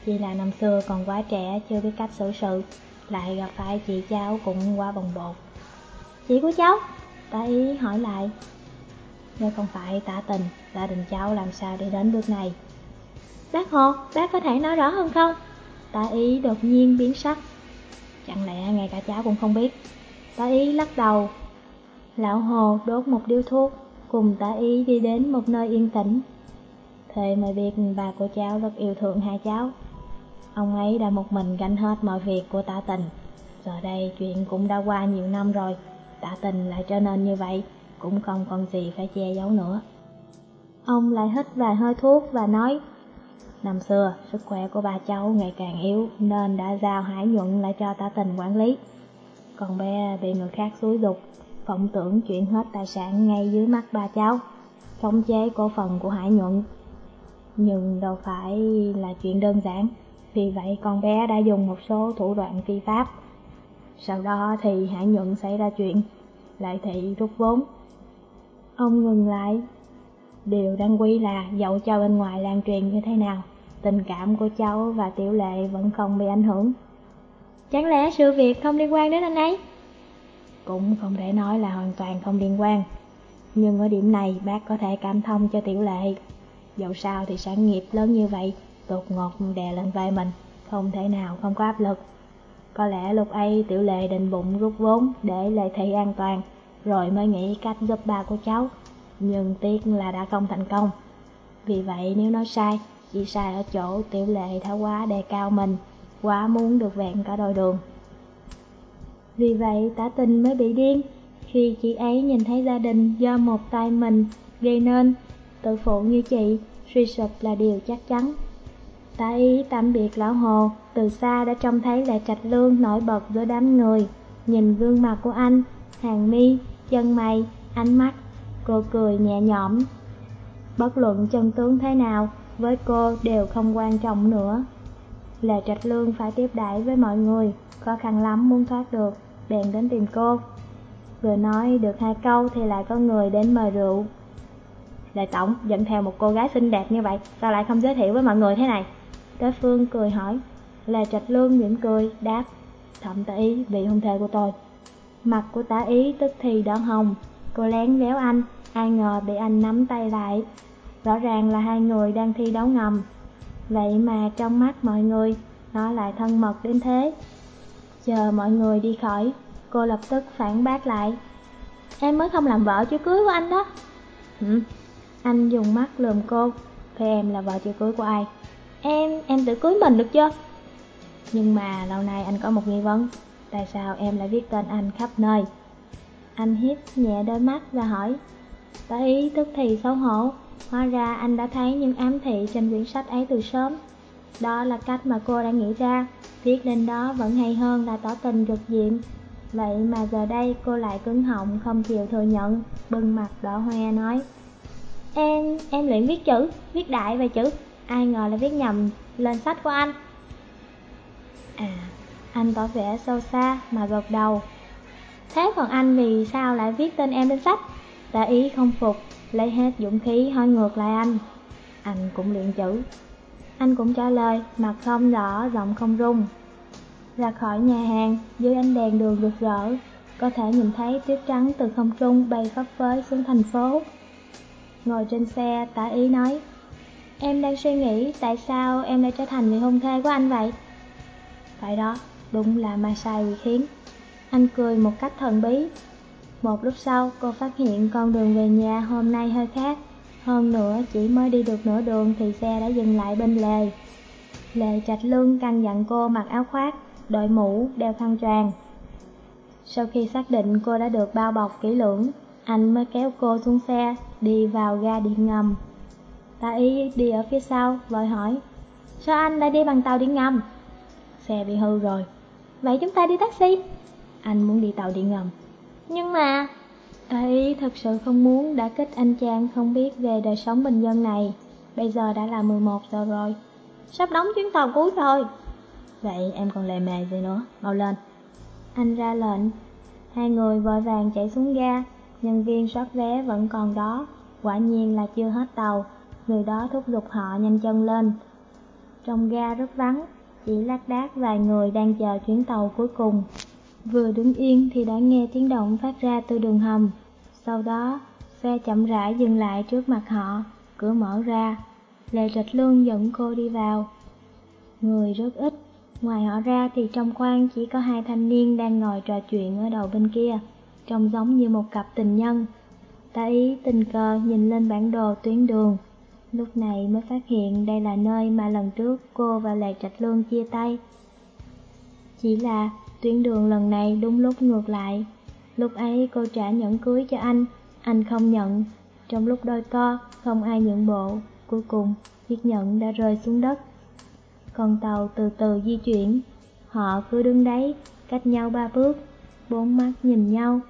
chỉ là năm xưa còn quá trẻ chưa biết cách xử sự, lại gặp phải chị cháu cũng quá bồng bột. Chị của cháu? Tá ý hỏi lại. Nếu không phải tả tình, gia đình cháu làm sao để đến bước này? Bác Hồ, bác có thể nói rõ hơn không? Tạ ý đột nhiên biến sắc. Chẳng lẽ ngay cả cháu cũng không biết? Tạ ý lắc đầu. Lão Hồ đốt một điếu thuốc, cùng tá ý đi đến một nơi yên tĩnh. Thế mới biết bà của cháu rất yêu thương hai cháu. Ông ấy đã một mình gánh hết mọi việc của tạ tình. Giờ đây chuyện cũng đã qua nhiều năm rồi, tạ tình lại trở nên như vậy, cũng không còn gì phải che giấu nữa. Ông lại hít vài hơi thuốc và nói Năm xưa, sức khỏe của ba cháu ngày càng yếu nên đã giao Hải Nhuận lại cho Tạ tình quản lý. Còn bé bị người khác xúi dục, vọng tưởng chuyển hết tài sản ngay dưới mắt ba cháu, khống chế cổ phần của Hải Nhuận. Nhưng đâu phải là chuyện đơn giản, vì vậy con bé đã dùng một số thủ đoạn phi pháp. Sau đó thì Hải Nhuận xảy ra chuyện, lại thị rút vốn. Ông ngừng lại, điều đáng quý là dẫu cho bên ngoài lan truyền như thế nào tình cảm của cháu và tiểu lệ vẫn không bị ảnh hưởng. Chẳng lẽ sự việc không liên quan đến anh ấy? Cũng không thể nói là hoàn toàn không liên quan. Nhưng ở điểm này bác có thể cảm thông cho tiểu lệ. Dẫu sao thì sản nghiệp lớn như vậy, đột ngột đè lên vai mình, không thể nào không có áp lực. Có lẽ lúc ấy tiểu lệ định bụng rút vốn để lệ thị an toàn, rồi mới nghĩ cách giúp ba của cháu, nhưng tiếc là đã không thành công. Vì vậy nếu nói sai, chỉ sai ở chỗ tiểu lệ đã quá đề cao mình, quá muốn được vẹn cả đôi đường. Vì vậy tả tình mới bị điên, khi chị ấy nhìn thấy gia đình do một tay mình gây nên, tự phụ như chị, suy sụp là điều chắc chắn. Tả ý tạm biệt lão hồ, từ xa đã trông thấy lại Trạch Lương nổi bật giữa đám người, nhìn gương mặt của anh, hàng mi, chân mày, ánh mắt, cô cười nhẹ nhõm. Bất luận chân tướng thế nào, với cô đều không quan trọng nữa. Lệ Trạch Lương phải tiếp đãi với mọi người, khó khăn lắm muốn thoát được, bèn đến tìm cô. Vừa nói được hai câu thì lại có người đến mời rượu. Lệ Tổng dẫn theo một cô gái xinh đẹp như vậy, sao lại không giới thiệu với mọi người thế này? Đối phương cười hỏi, là Trạch Lương mỉm cười, đáp, thẩm tả ý vị hôn thê của tôi. Mặt của tả ý tức thì đỏ hồng, cô lén véo anh, ai ngờ bị anh nắm tay lại. Rõ ràng là hai người đang thi đấu ngầm. Vậy mà trong mắt mọi người, nó lại thân mật đến thế. Chờ mọi người đi khỏi, cô lập tức phản bác lại. Em mới không làm vợ chưa cưới của anh đó. Ừ, anh dùng mắt lườm cô, thế em là vợ chưa cưới của ai? Em, em tự cưới mình được chưa? Nhưng mà lâu nay anh có một nghi vấn, tại sao em lại viết tên anh khắp nơi? Anh hít nhẹ đôi mắt và hỏi, Tỏ ý tức thì xấu hổ, hóa ra anh đã thấy những ám thị trên quyển sách ấy từ sớm. Đó là cách mà cô đã nghĩ ra, viết lên đó vẫn hay hơn là tỏ tình rực diệm. Vậy mà giờ đây cô lại cứng họng không chịu thừa nhận, bưng mặt đỏ hoe nói. Em, em luyện viết chữ, viết đại vài chữ, ai ngờ là viết nhầm lên sách của anh. À, anh tỏ vẻ sâu xa mà gật đầu. Thế còn anh vì sao lại viết tên em lên sách? Tạ ý không phục, lấy hết dũng khí hỏi ngược lại anh. Anh cũng luyện chữ. Anh cũng trả lời, mặt không đỏ, giọng không rung. Ra khỏi nhà hàng, dưới ánh đèn đường rực rỡ, có thể nhìn thấy tuyết trắng từ không trung bay phấp phới xuống thành phố. Ngồi trên xe, tả ý nói, Em đang suy nghĩ tại sao em lại trở thành người hôn thê của anh vậy? Phải đó, đúng là ma sai quỷ khiến. Anh cười một cách thần bí. Một lúc sau, cô phát hiện con đường về nhà hôm nay hơi khác. Hơn nữa, chỉ mới đi được nửa đường thì xe đã dừng lại bên lề. Lệ Trạch Lương căn dặn cô mặc áo khoác, đội mũ, đeo khăn tràng. Sau khi xác định cô đã được bao bọc kỹ lưỡng, anh mới kéo cô xuống xe, đi vào ga điện ngầm. Tạ y đi ở phía sau, vội hỏi, sao anh lại đi bằng tàu điện ngầm? Xe bị hư rồi. Vậy chúng ta đi taxi. Anh muốn đi tàu điện ngầm. Nhưng mà... Tạ y thật sự không muốn đã kích anh chàng không biết về đời sống bình dân này. Bây giờ đã là 11 giờ rồi. Sắp đóng chuyến tàu cuối rồi. Vậy em còn lề mề gì nữa, mau lên. Anh ra lệnh. Hai người vội vàng chạy xuống ga, nhân viên soát vé vẫn còn đó, quả nhiên là chưa hết tàu, người đó thúc giục họ nhanh chân lên. Trong ga rất vắng, chỉ lác đác vài người đang chờ chuyến tàu cuối cùng. Vừa đứng yên thì đã nghe tiếng động phát ra từ đường hầm. Sau đó, xe chậm rãi dừng lại trước mặt họ, cửa mở ra. Lệ Trạch Lương dẫn cô đi vào. Người rất ít, ngoài họ ra thì trong khoang chỉ có hai thanh niên đang ngồi trò chuyện ở đầu bên kia, trông giống như một cặp tình nhân. Ta ý tình cờ nhìn lên bản đồ tuyến đường, lúc này mới phát hiện đây là nơi mà lần trước cô và Lệ Trạch Lương chia tay. Chỉ là tuyến đường lần này đúng lúc ngược lại, lúc ấy cô trả nhẫn cưới cho anh, anh không nhận, trong lúc đôi co không ai nhận bộ, cuối cùng chiếc nhẫn đã rơi xuống đất. Con tàu từ từ di chuyển, họ cứ đứng đấy, cách nhau ba bước, bốn mắt nhìn nhau.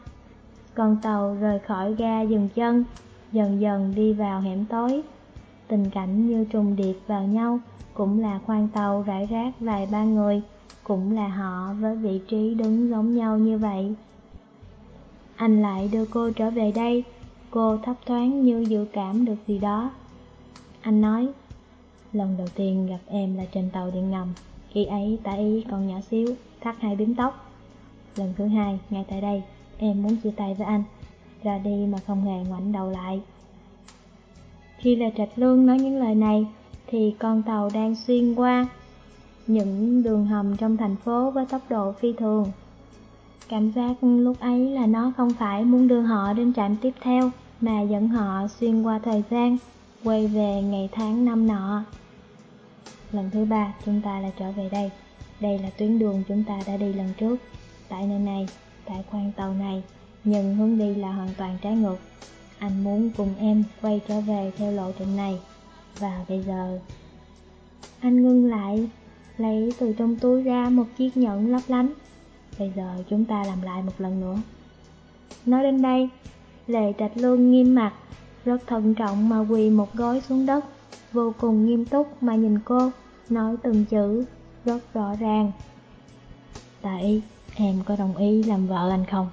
Con tàu rời khỏi ga dừng chân, dần dần đi vào hẻm tối. Tình cảnh như trùng điệp vào nhau, cũng là khoang tàu rải rác vài ba người, cũng là họ với vị trí đứng giống nhau như vậy. Anh lại đưa cô trở về đây, cô thấp thoáng như dự cảm được gì đó. Anh nói, lần đầu tiên gặp em là trên tàu điện ngầm, khi ấy tả ý còn nhỏ xíu, thắt hai bím tóc. Lần thứ hai, ngay tại đây, em muốn chia tay với anh, ra đi mà không hề ngoảnh đầu lại. Khi là Trạch Lương nói những lời này, thì con tàu đang xuyên qua. những đường hầm trong thành phố với tốc độ phi thường. Cảm giác lúc ấy là nó không phải muốn đưa họ đến trạm tiếp theo, mà dẫn họ xuyên qua thời gian, quay về ngày tháng năm nọ. Lần thứ ba chúng ta lại trở về đây. Đây là tuyến đường chúng ta đã đi lần trước. Tại nơi này, tại khoang tàu này, nhưng hướng đi là hoàn toàn trái ngược. Anh muốn cùng em quay trở về theo lộ trình này. Và bây giờ... Anh ngưng lại, lấy từ trong túi ra một chiếc nhẫn lấp lánh. Bây giờ chúng ta làm lại một lần nữa. Nói đến đây, Lệ Trạch Lương nghiêm mặt, rất thận trọng mà quỳ một gối xuống đất, vô cùng nghiêm túc mà nhìn cô, nói từng chữ, rất rõ ràng. tại em có đồng ý làm vợ anh không?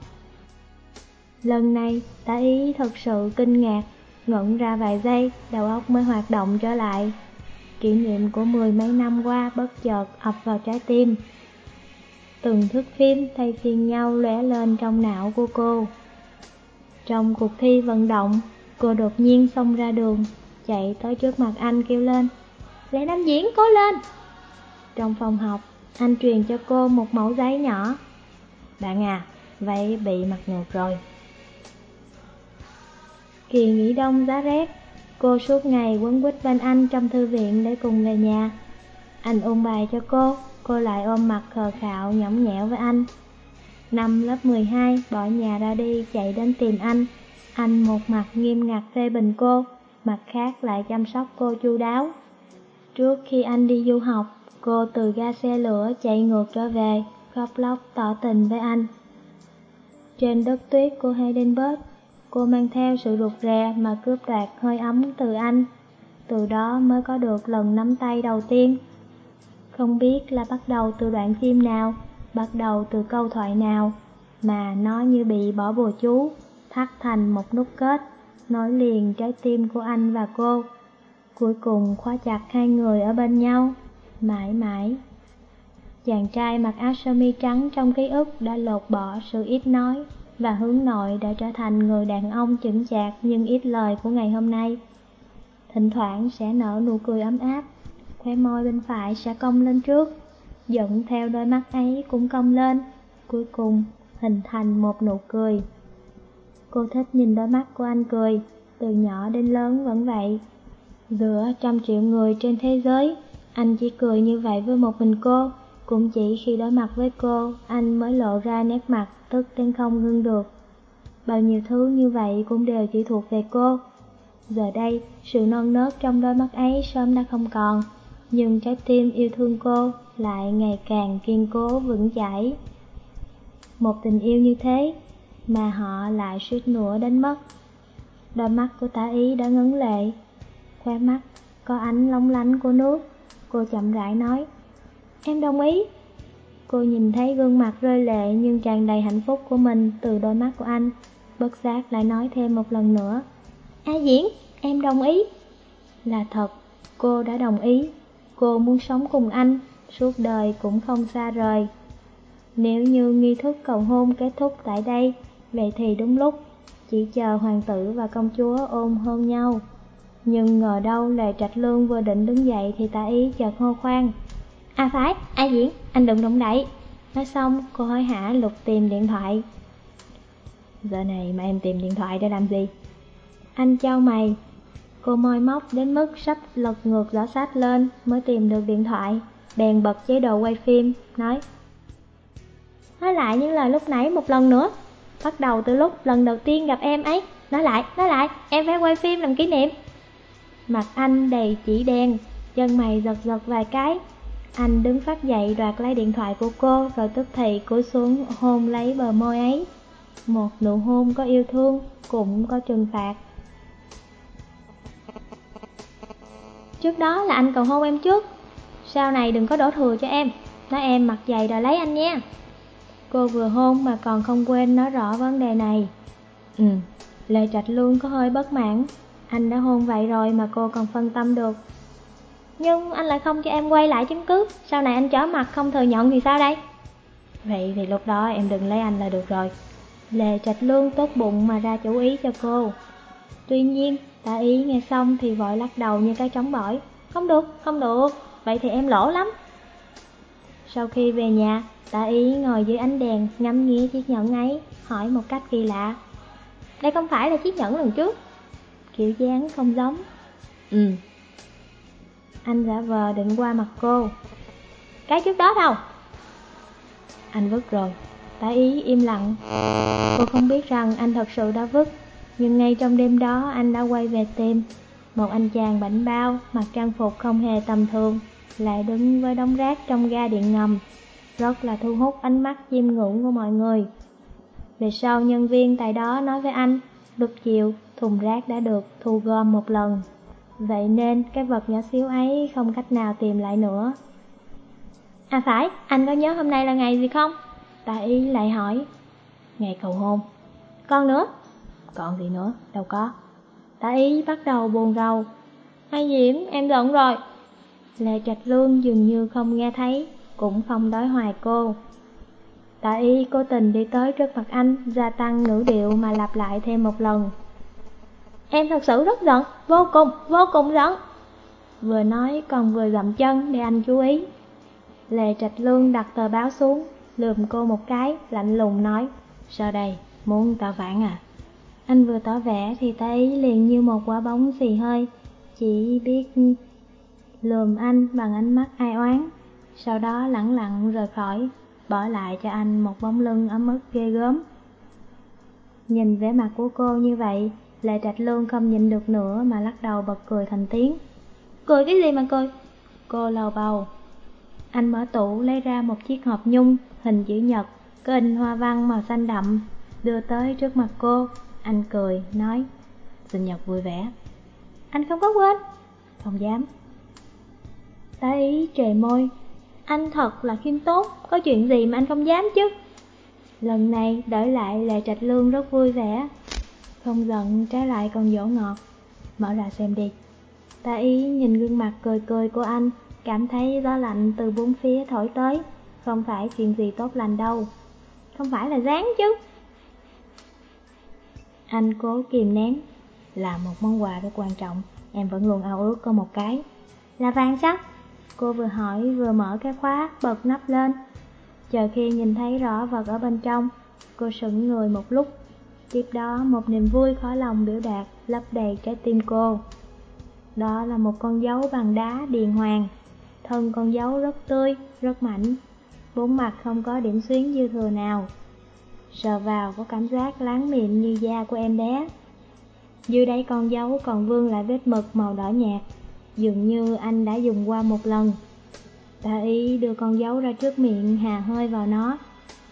Lần này, tá ý thật sự kinh ngạc, ngẩn ra vài giây, đầu óc mới hoạt động trở lại. Kỷ niệm của mười mấy năm qua bất chợt ập vào trái tim. Từng thước phim thay phiên nhau lóe lên trong não của cô. Trong cuộc thi vận động, cô đột nhiên xông ra đường, chạy tới trước mặt anh kêu lên. Lẽ Nam Diễn, cố lên! Trong phòng học, anh truyền cho cô một mẫu giấy nhỏ. Bạn à, vậy bị mặt ngược rồi. Kỳ nghỉ đông giá rét, cô suốt ngày quấn quýt bên anh trong thư viện để cùng về nhà. Anh ôn bài cho cô, cô lại ôm mặt khờ khạo nhõng nhẽo với anh. Năm lớp 12, bỏ nhà ra đi chạy đến tìm anh. Anh một mặt nghiêm ngặt phê bình cô, mặt khác lại chăm sóc cô chu đáo. Trước khi anh đi du học, cô từ ga xe lửa chạy ngược trở về, khóc lóc tỏ tình với anh. Trên đất tuyết của Heidenberg, cô mang theo sự rụt rè mà cướp đoạt hơi ấm từ anh. Từ đó mới có được lần nắm tay đầu tiên. Không biết là bắt đầu từ đoạn phim nào, bắt đầu từ câu thoại nào, mà nó như bị bỏ bùa chú, thắt thành một nút kết, nối liền trái tim của anh và cô. Cuối cùng khóa chặt hai người ở bên nhau, mãi mãi. Chàng trai mặc áo sơ mi trắng trong ký ức đã lột bỏ sự ít nói và hướng nội đã trở thành người đàn ông chững chạc nhưng ít lời của ngày hôm nay. Thỉnh thoảng sẽ nở nụ cười ấm áp, khóe môi bên phải sẽ cong lên trước, dẫn theo đôi mắt ấy cũng cong lên, cuối cùng hình thành một nụ cười. Cô thích nhìn đôi mắt của anh cười, từ nhỏ đến lớn vẫn vậy. Giữa trăm triệu người trên thế giới, anh chỉ cười như vậy với một mình cô, cũng chỉ khi đối mặt với cô, anh mới lộ ra nét mặt tức đến không ngưng được. Bao nhiêu thứ như vậy cũng đều chỉ thuộc về cô. Giờ đây, sự non nớt trong đôi mắt ấy sớm đã không còn, nhưng trái tim yêu thương cô lại ngày càng kiên cố vững chãi. Một tình yêu như thế, mà họ lại suýt nữa đánh mất. Đôi mắt của tả ý đã ngấn lệ, khoe mắt có ánh long lánh của nước. Cô chậm rãi nói, em đồng ý. Cô nhìn thấy gương mặt rơi lệ nhưng tràn đầy hạnh phúc của mình từ đôi mắt của anh, bất giác lại nói thêm một lần nữa. A Diễn, em đồng ý. Là thật, cô đã đồng ý. Cô muốn sống cùng anh, suốt đời cũng không xa rời. Nếu như nghi thức cầu hôn kết thúc tại đây, vậy thì đúng lúc, chỉ chờ hoàng tử và công chúa ôm hôn nhau. Nhưng ngờ đâu Lệ Trạch Lương vừa định đứng dậy thì tả ý chợt hô khoan. À phải, A Diễn, anh đừng động đậy. Nói xong, cô hối hả lục tìm điện thoại. Giờ này mà em tìm điện thoại để làm gì? Anh trao mày. Cô moi móc đến mức sắp lật ngược giỏ sách lên mới tìm được điện thoại. Bèn bật chế độ quay phim, nói. Nói lại những lời lúc nãy một lần nữa. Bắt đầu từ lúc lần đầu tiên gặp em ấy. Nói lại, nói lại, em phải quay phim làm kỷ niệm. Mặt anh đầy chỉ đen, chân mày giật giật vài cái. Anh đứng phát dậy đoạt lấy điện thoại của cô rồi tức thì cúi xuống hôn lấy bờ môi ấy. Một nụ hôn có yêu thương, cũng có trừng phạt. Trước đó là anh cầu hôn em trước, sau này đừng có đổ thừa cho em, nói em mặc giày đòi lấy anh nha. Cô vừa hôn mà còn không quên nói rõ vấn đề này. Ừ, Lê Trạch luôn có hơi bất mãn, anh đã hôn vậy rồi mà cô còn phân tâm được. Nhưng anh lại không cho em quay lại chứng cứ, sau này anh chó mặt không thừa nhận thì sao đây? Vậy thì lúc đó em đừng lấy anh là được rồi. Lê Trạch Lương tốt bụng mà ra chủ ý cho cô. Tuy nhiên, tạ ý nghe xong thì vội lắc đầu như cái trống bỏi. Không được, không được, vậy thì em lỗ lắm. Sau khi về nhà, tạ ý ngồi dưới ánh đèn ngắm nghía chiếc nhẫn ấy, hỏi một cách kỳ lạ. Đây không phải là chiếc nhẫn lần trước. Kiểu dáng không giống. Ừ. Anh giả vờ định qua mặt cô. Cái trước đó đâu? Anh vứt rồi. Tạ ý im lặng. Cô không biết rằng anh thật sự đã vứt, nhưng ngay trong đêm đó anh đã quay về tìm. Một anh chàng bảnh bao, mặc trang phục không hề tầm thường, lại đứng với đống rác trong ga điện ngầm, rất là thu hút ánh mắt chiêm ngưỡng của mọi người. Về sau nhân viên tại đó nói với anh, lúc chiều thùng rác đã được thu gom một lần. Vậy nên cái vật nhỏ xíu ấy không cách nào tìm lại nữa. À phải, anh có nhớ hôm nay là ngày gì không? Tạ ý lại hỏi. Ngày cầu hôn. Con nữa? Còn gì nữa, đâu có. Tạ ý bắt đầu buồn rầu. Hai Diễm, em giận rồi. Lệ Trạch Lương dường như không nghe thấy, cũng không đói hoài cô. Tạ y cố tình đi tới trước mặt anh, gia tăng ngữ điệu mà lặp lại thêm một lần. Em thật sự rất giận, vô cùng, vô cùng giận. Vừa nói còn vừa dậm chân để anh chú ý. Lệ Trạch Lương đặt tờ báo xuống, lườm cô một cái, lạnh lùng nói, sao đây, muốn tao phản à? Anh vừa tỏ vẻ thì thấy liền như một quả bóng xì hơi, chỉ biết lườm anh bằng ánh mắt ai oán, sau đó lẳng lặng rời khỏi, bỏ lại cho anh một bóng lưng ấm ức ghê gớm. Nhìn vẻ mặt của cô như vậy, Lệ Trạch Lương không nhìn được nữa mà lắc đầu bật cười thành tiếng. Cười cái gì mà cười? Cô lầu bầu. Anh mở tủ lấy ra một chiếc hộp nhung hình chữ nhật, có in hoa văn màu xanh đậm, đưa tới trước mặt cô. Anh cười, nói, sinh nhật vui vẻ. Anh không có quên. Không dám. Tá ý trề môi, anh thật là khiêm tốt, có chuyện gì mà anh không dám chứ. Lần này đợi lại lệ trạch lương rất vui vẻ, không giận trái lại còn dỗ ngọt. Mở ra xem đi. Ta ý nhìn gương mặt cười cười của anh, cảm thấy gió lạnh từ bốn phía thổi tới, không phải chuyện gì tốt lành đâu. Không phải là dáng chứ. Anh cố kìm nén, là một món quà rất quan trọng, em vẫn luôn ao ước có một cái. Là vàng chắc? Cô vừa hỏi vừa mở cái khóa, bật nắp lên. Chờ khi nhìn thấy rõ vật ở bên trong, cô sững người một lúc. Tiếp đó một niềm vui khó lòng biểu đạt lấp đầy trái tim cô. Đó là một con dấu bằng đá điền hoàng. Thân con dấu rất tươi, rất mảnh. Bốn mặt không có điểm xuyến dư thừa nào. Sờ vào có cảm giác láng miệng như da của em bé. Dưới đáy con dấu còn vương lại vết mực màu đỏ nhạt Dường như anh đã dùng qua một lần Tạ ý đưa con dấu ra trước miệng hà hơi vào nó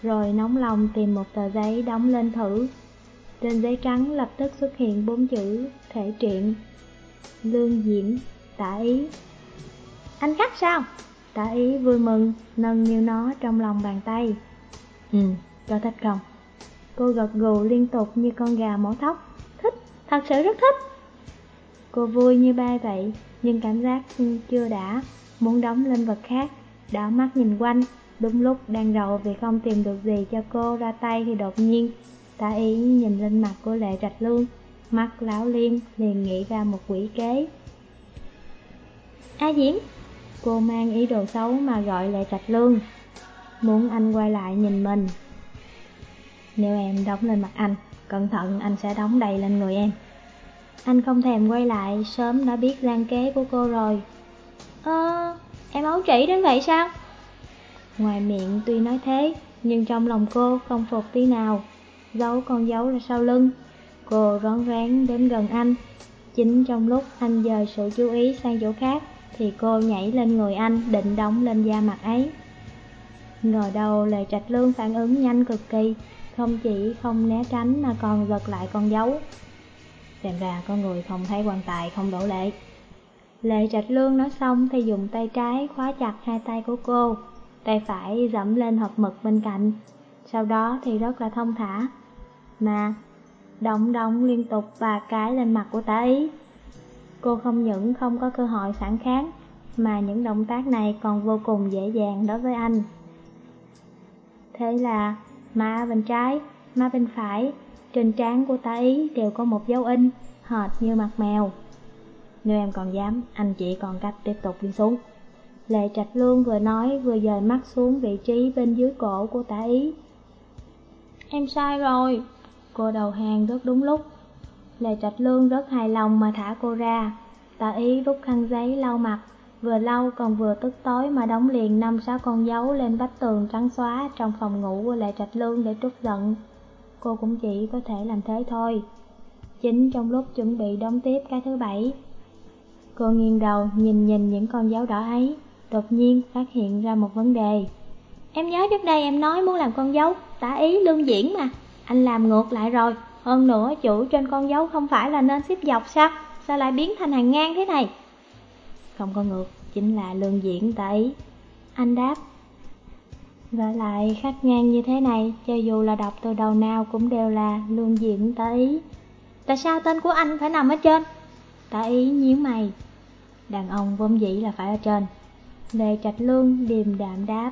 Rồi nóng lòng tìm một tờ giấy đóng lên thử trên giấy trắng lập tức xuất hiện bốn chữ thể truyện. Lương Diễm, tả ý. Anh khắc sao? Tả ý vui mừng, nâng niu nó trong lòng bàn tay. Ừ, có thích không? Cô gật gù liên tục như con gà mổ thóc. Thích, thật sự rất thích. Cô vui như ba vậy nhưng cảm giác chưa đã, muốn đóng lên vật khác, đảo mắt nhìn quanh, đúng lúc đang rầu vì không tìm được gì cho cô ra tay thì đột nhiên, tả ý nhìn lên mặt của lệ trạch lương, mắt lão liên liền nghĩ ra một quỷ kế. A Diễm, cô mang ý đồ xấu mà gọi lệ trạch lương, muốn anh quay lại nhìn mình. Nếu em đóng lên mặt anh, cẩn thận anh sẽ đóng đầy lên người em. Anh không thèm quay lại, sớm đã biết gian kế của cô rồi. Ơ, em ấu trĩ đến vậy sao? Ngoài miệng tuy nói thế, nhưng trong lòng cô không phục tí nào. Giấu con dấu ra sau lưng. Cô rón rén đến gần anh. Chính trong lúc anh dời sự chú ý sang chỗ khác, thì cô nhảy lên người anh định đóng lên da mặt ấy. Ngờ đầu lời Trạch Lương phản ứng nhanh cực kỳ, không chỉ không né tránh mà còn giật lại con dấu. Xem ra có người không thấy quan tài không đổ lệ Lệ trạch lương nói xong thì dùng tay trái khóa chặt hai tay của cô Tay phải dẫm lên hộp mực bên cạnh sau đó thì rất là thông thả Mà động động liên tục và cái lên mặt của tả ý Cô không những không có cơ hội phản kháng Mà những động tác này còn vô cùng dễ dàng đối với anh Thế là má bên trái, má bên phải trên trán của tá ý đều có một dấu in, hệt như mặt mèo. Nếu em còn dám, anh chỉ còn cách tiếp tục đi xuống. Lệ Trạch Lương vừa nói vừa dời mắt xuống vị trí bên dưới cổ của tả ý. Em sai rồi, cô đầu hàng rất đúng lúc. Lê Trạch Lương rất hài lòng mà thả cô ra. Tạ ý rút khăn giấy lau mặt, vừa lau còn vừa tức tối mà đóng liền năm sáu con dấu lên vách tường trắng xóa trong phòng ngủ của Lệ Trạch Lương để trút giận. Cô cũng chỉ có thể làm thế thôi. Chính trong lúc chuẩn bị đóng tiếp cái thứ bảy, cô nghiêng đầu nhìn nhìn những con dấu đỏ ấy, đột nhiên phát hiện ra một vấn đề. Em nhớ trước đây em nói muốn làm con dấu, tả ý lương diễn mà, anh làm ngược lại rồi. Hơn nữa chữ trên con dấu không phải là nên xếp dọc sao, sao lại biến thành hàng ngang thế này? Không có ngược, chính là lương diễn tả ý. Anh đáp. Và lại khách ngang như thế này, cho dù là đọc từ đầu nào cũng đều là lương diễn tả ý. Tại sao tên của anh phải nằm ở trên? Tả ý nhíu mày. Đàn ông vốn dĩ là phải ở trên. Lê Trạch Lương điềm đạm đáp.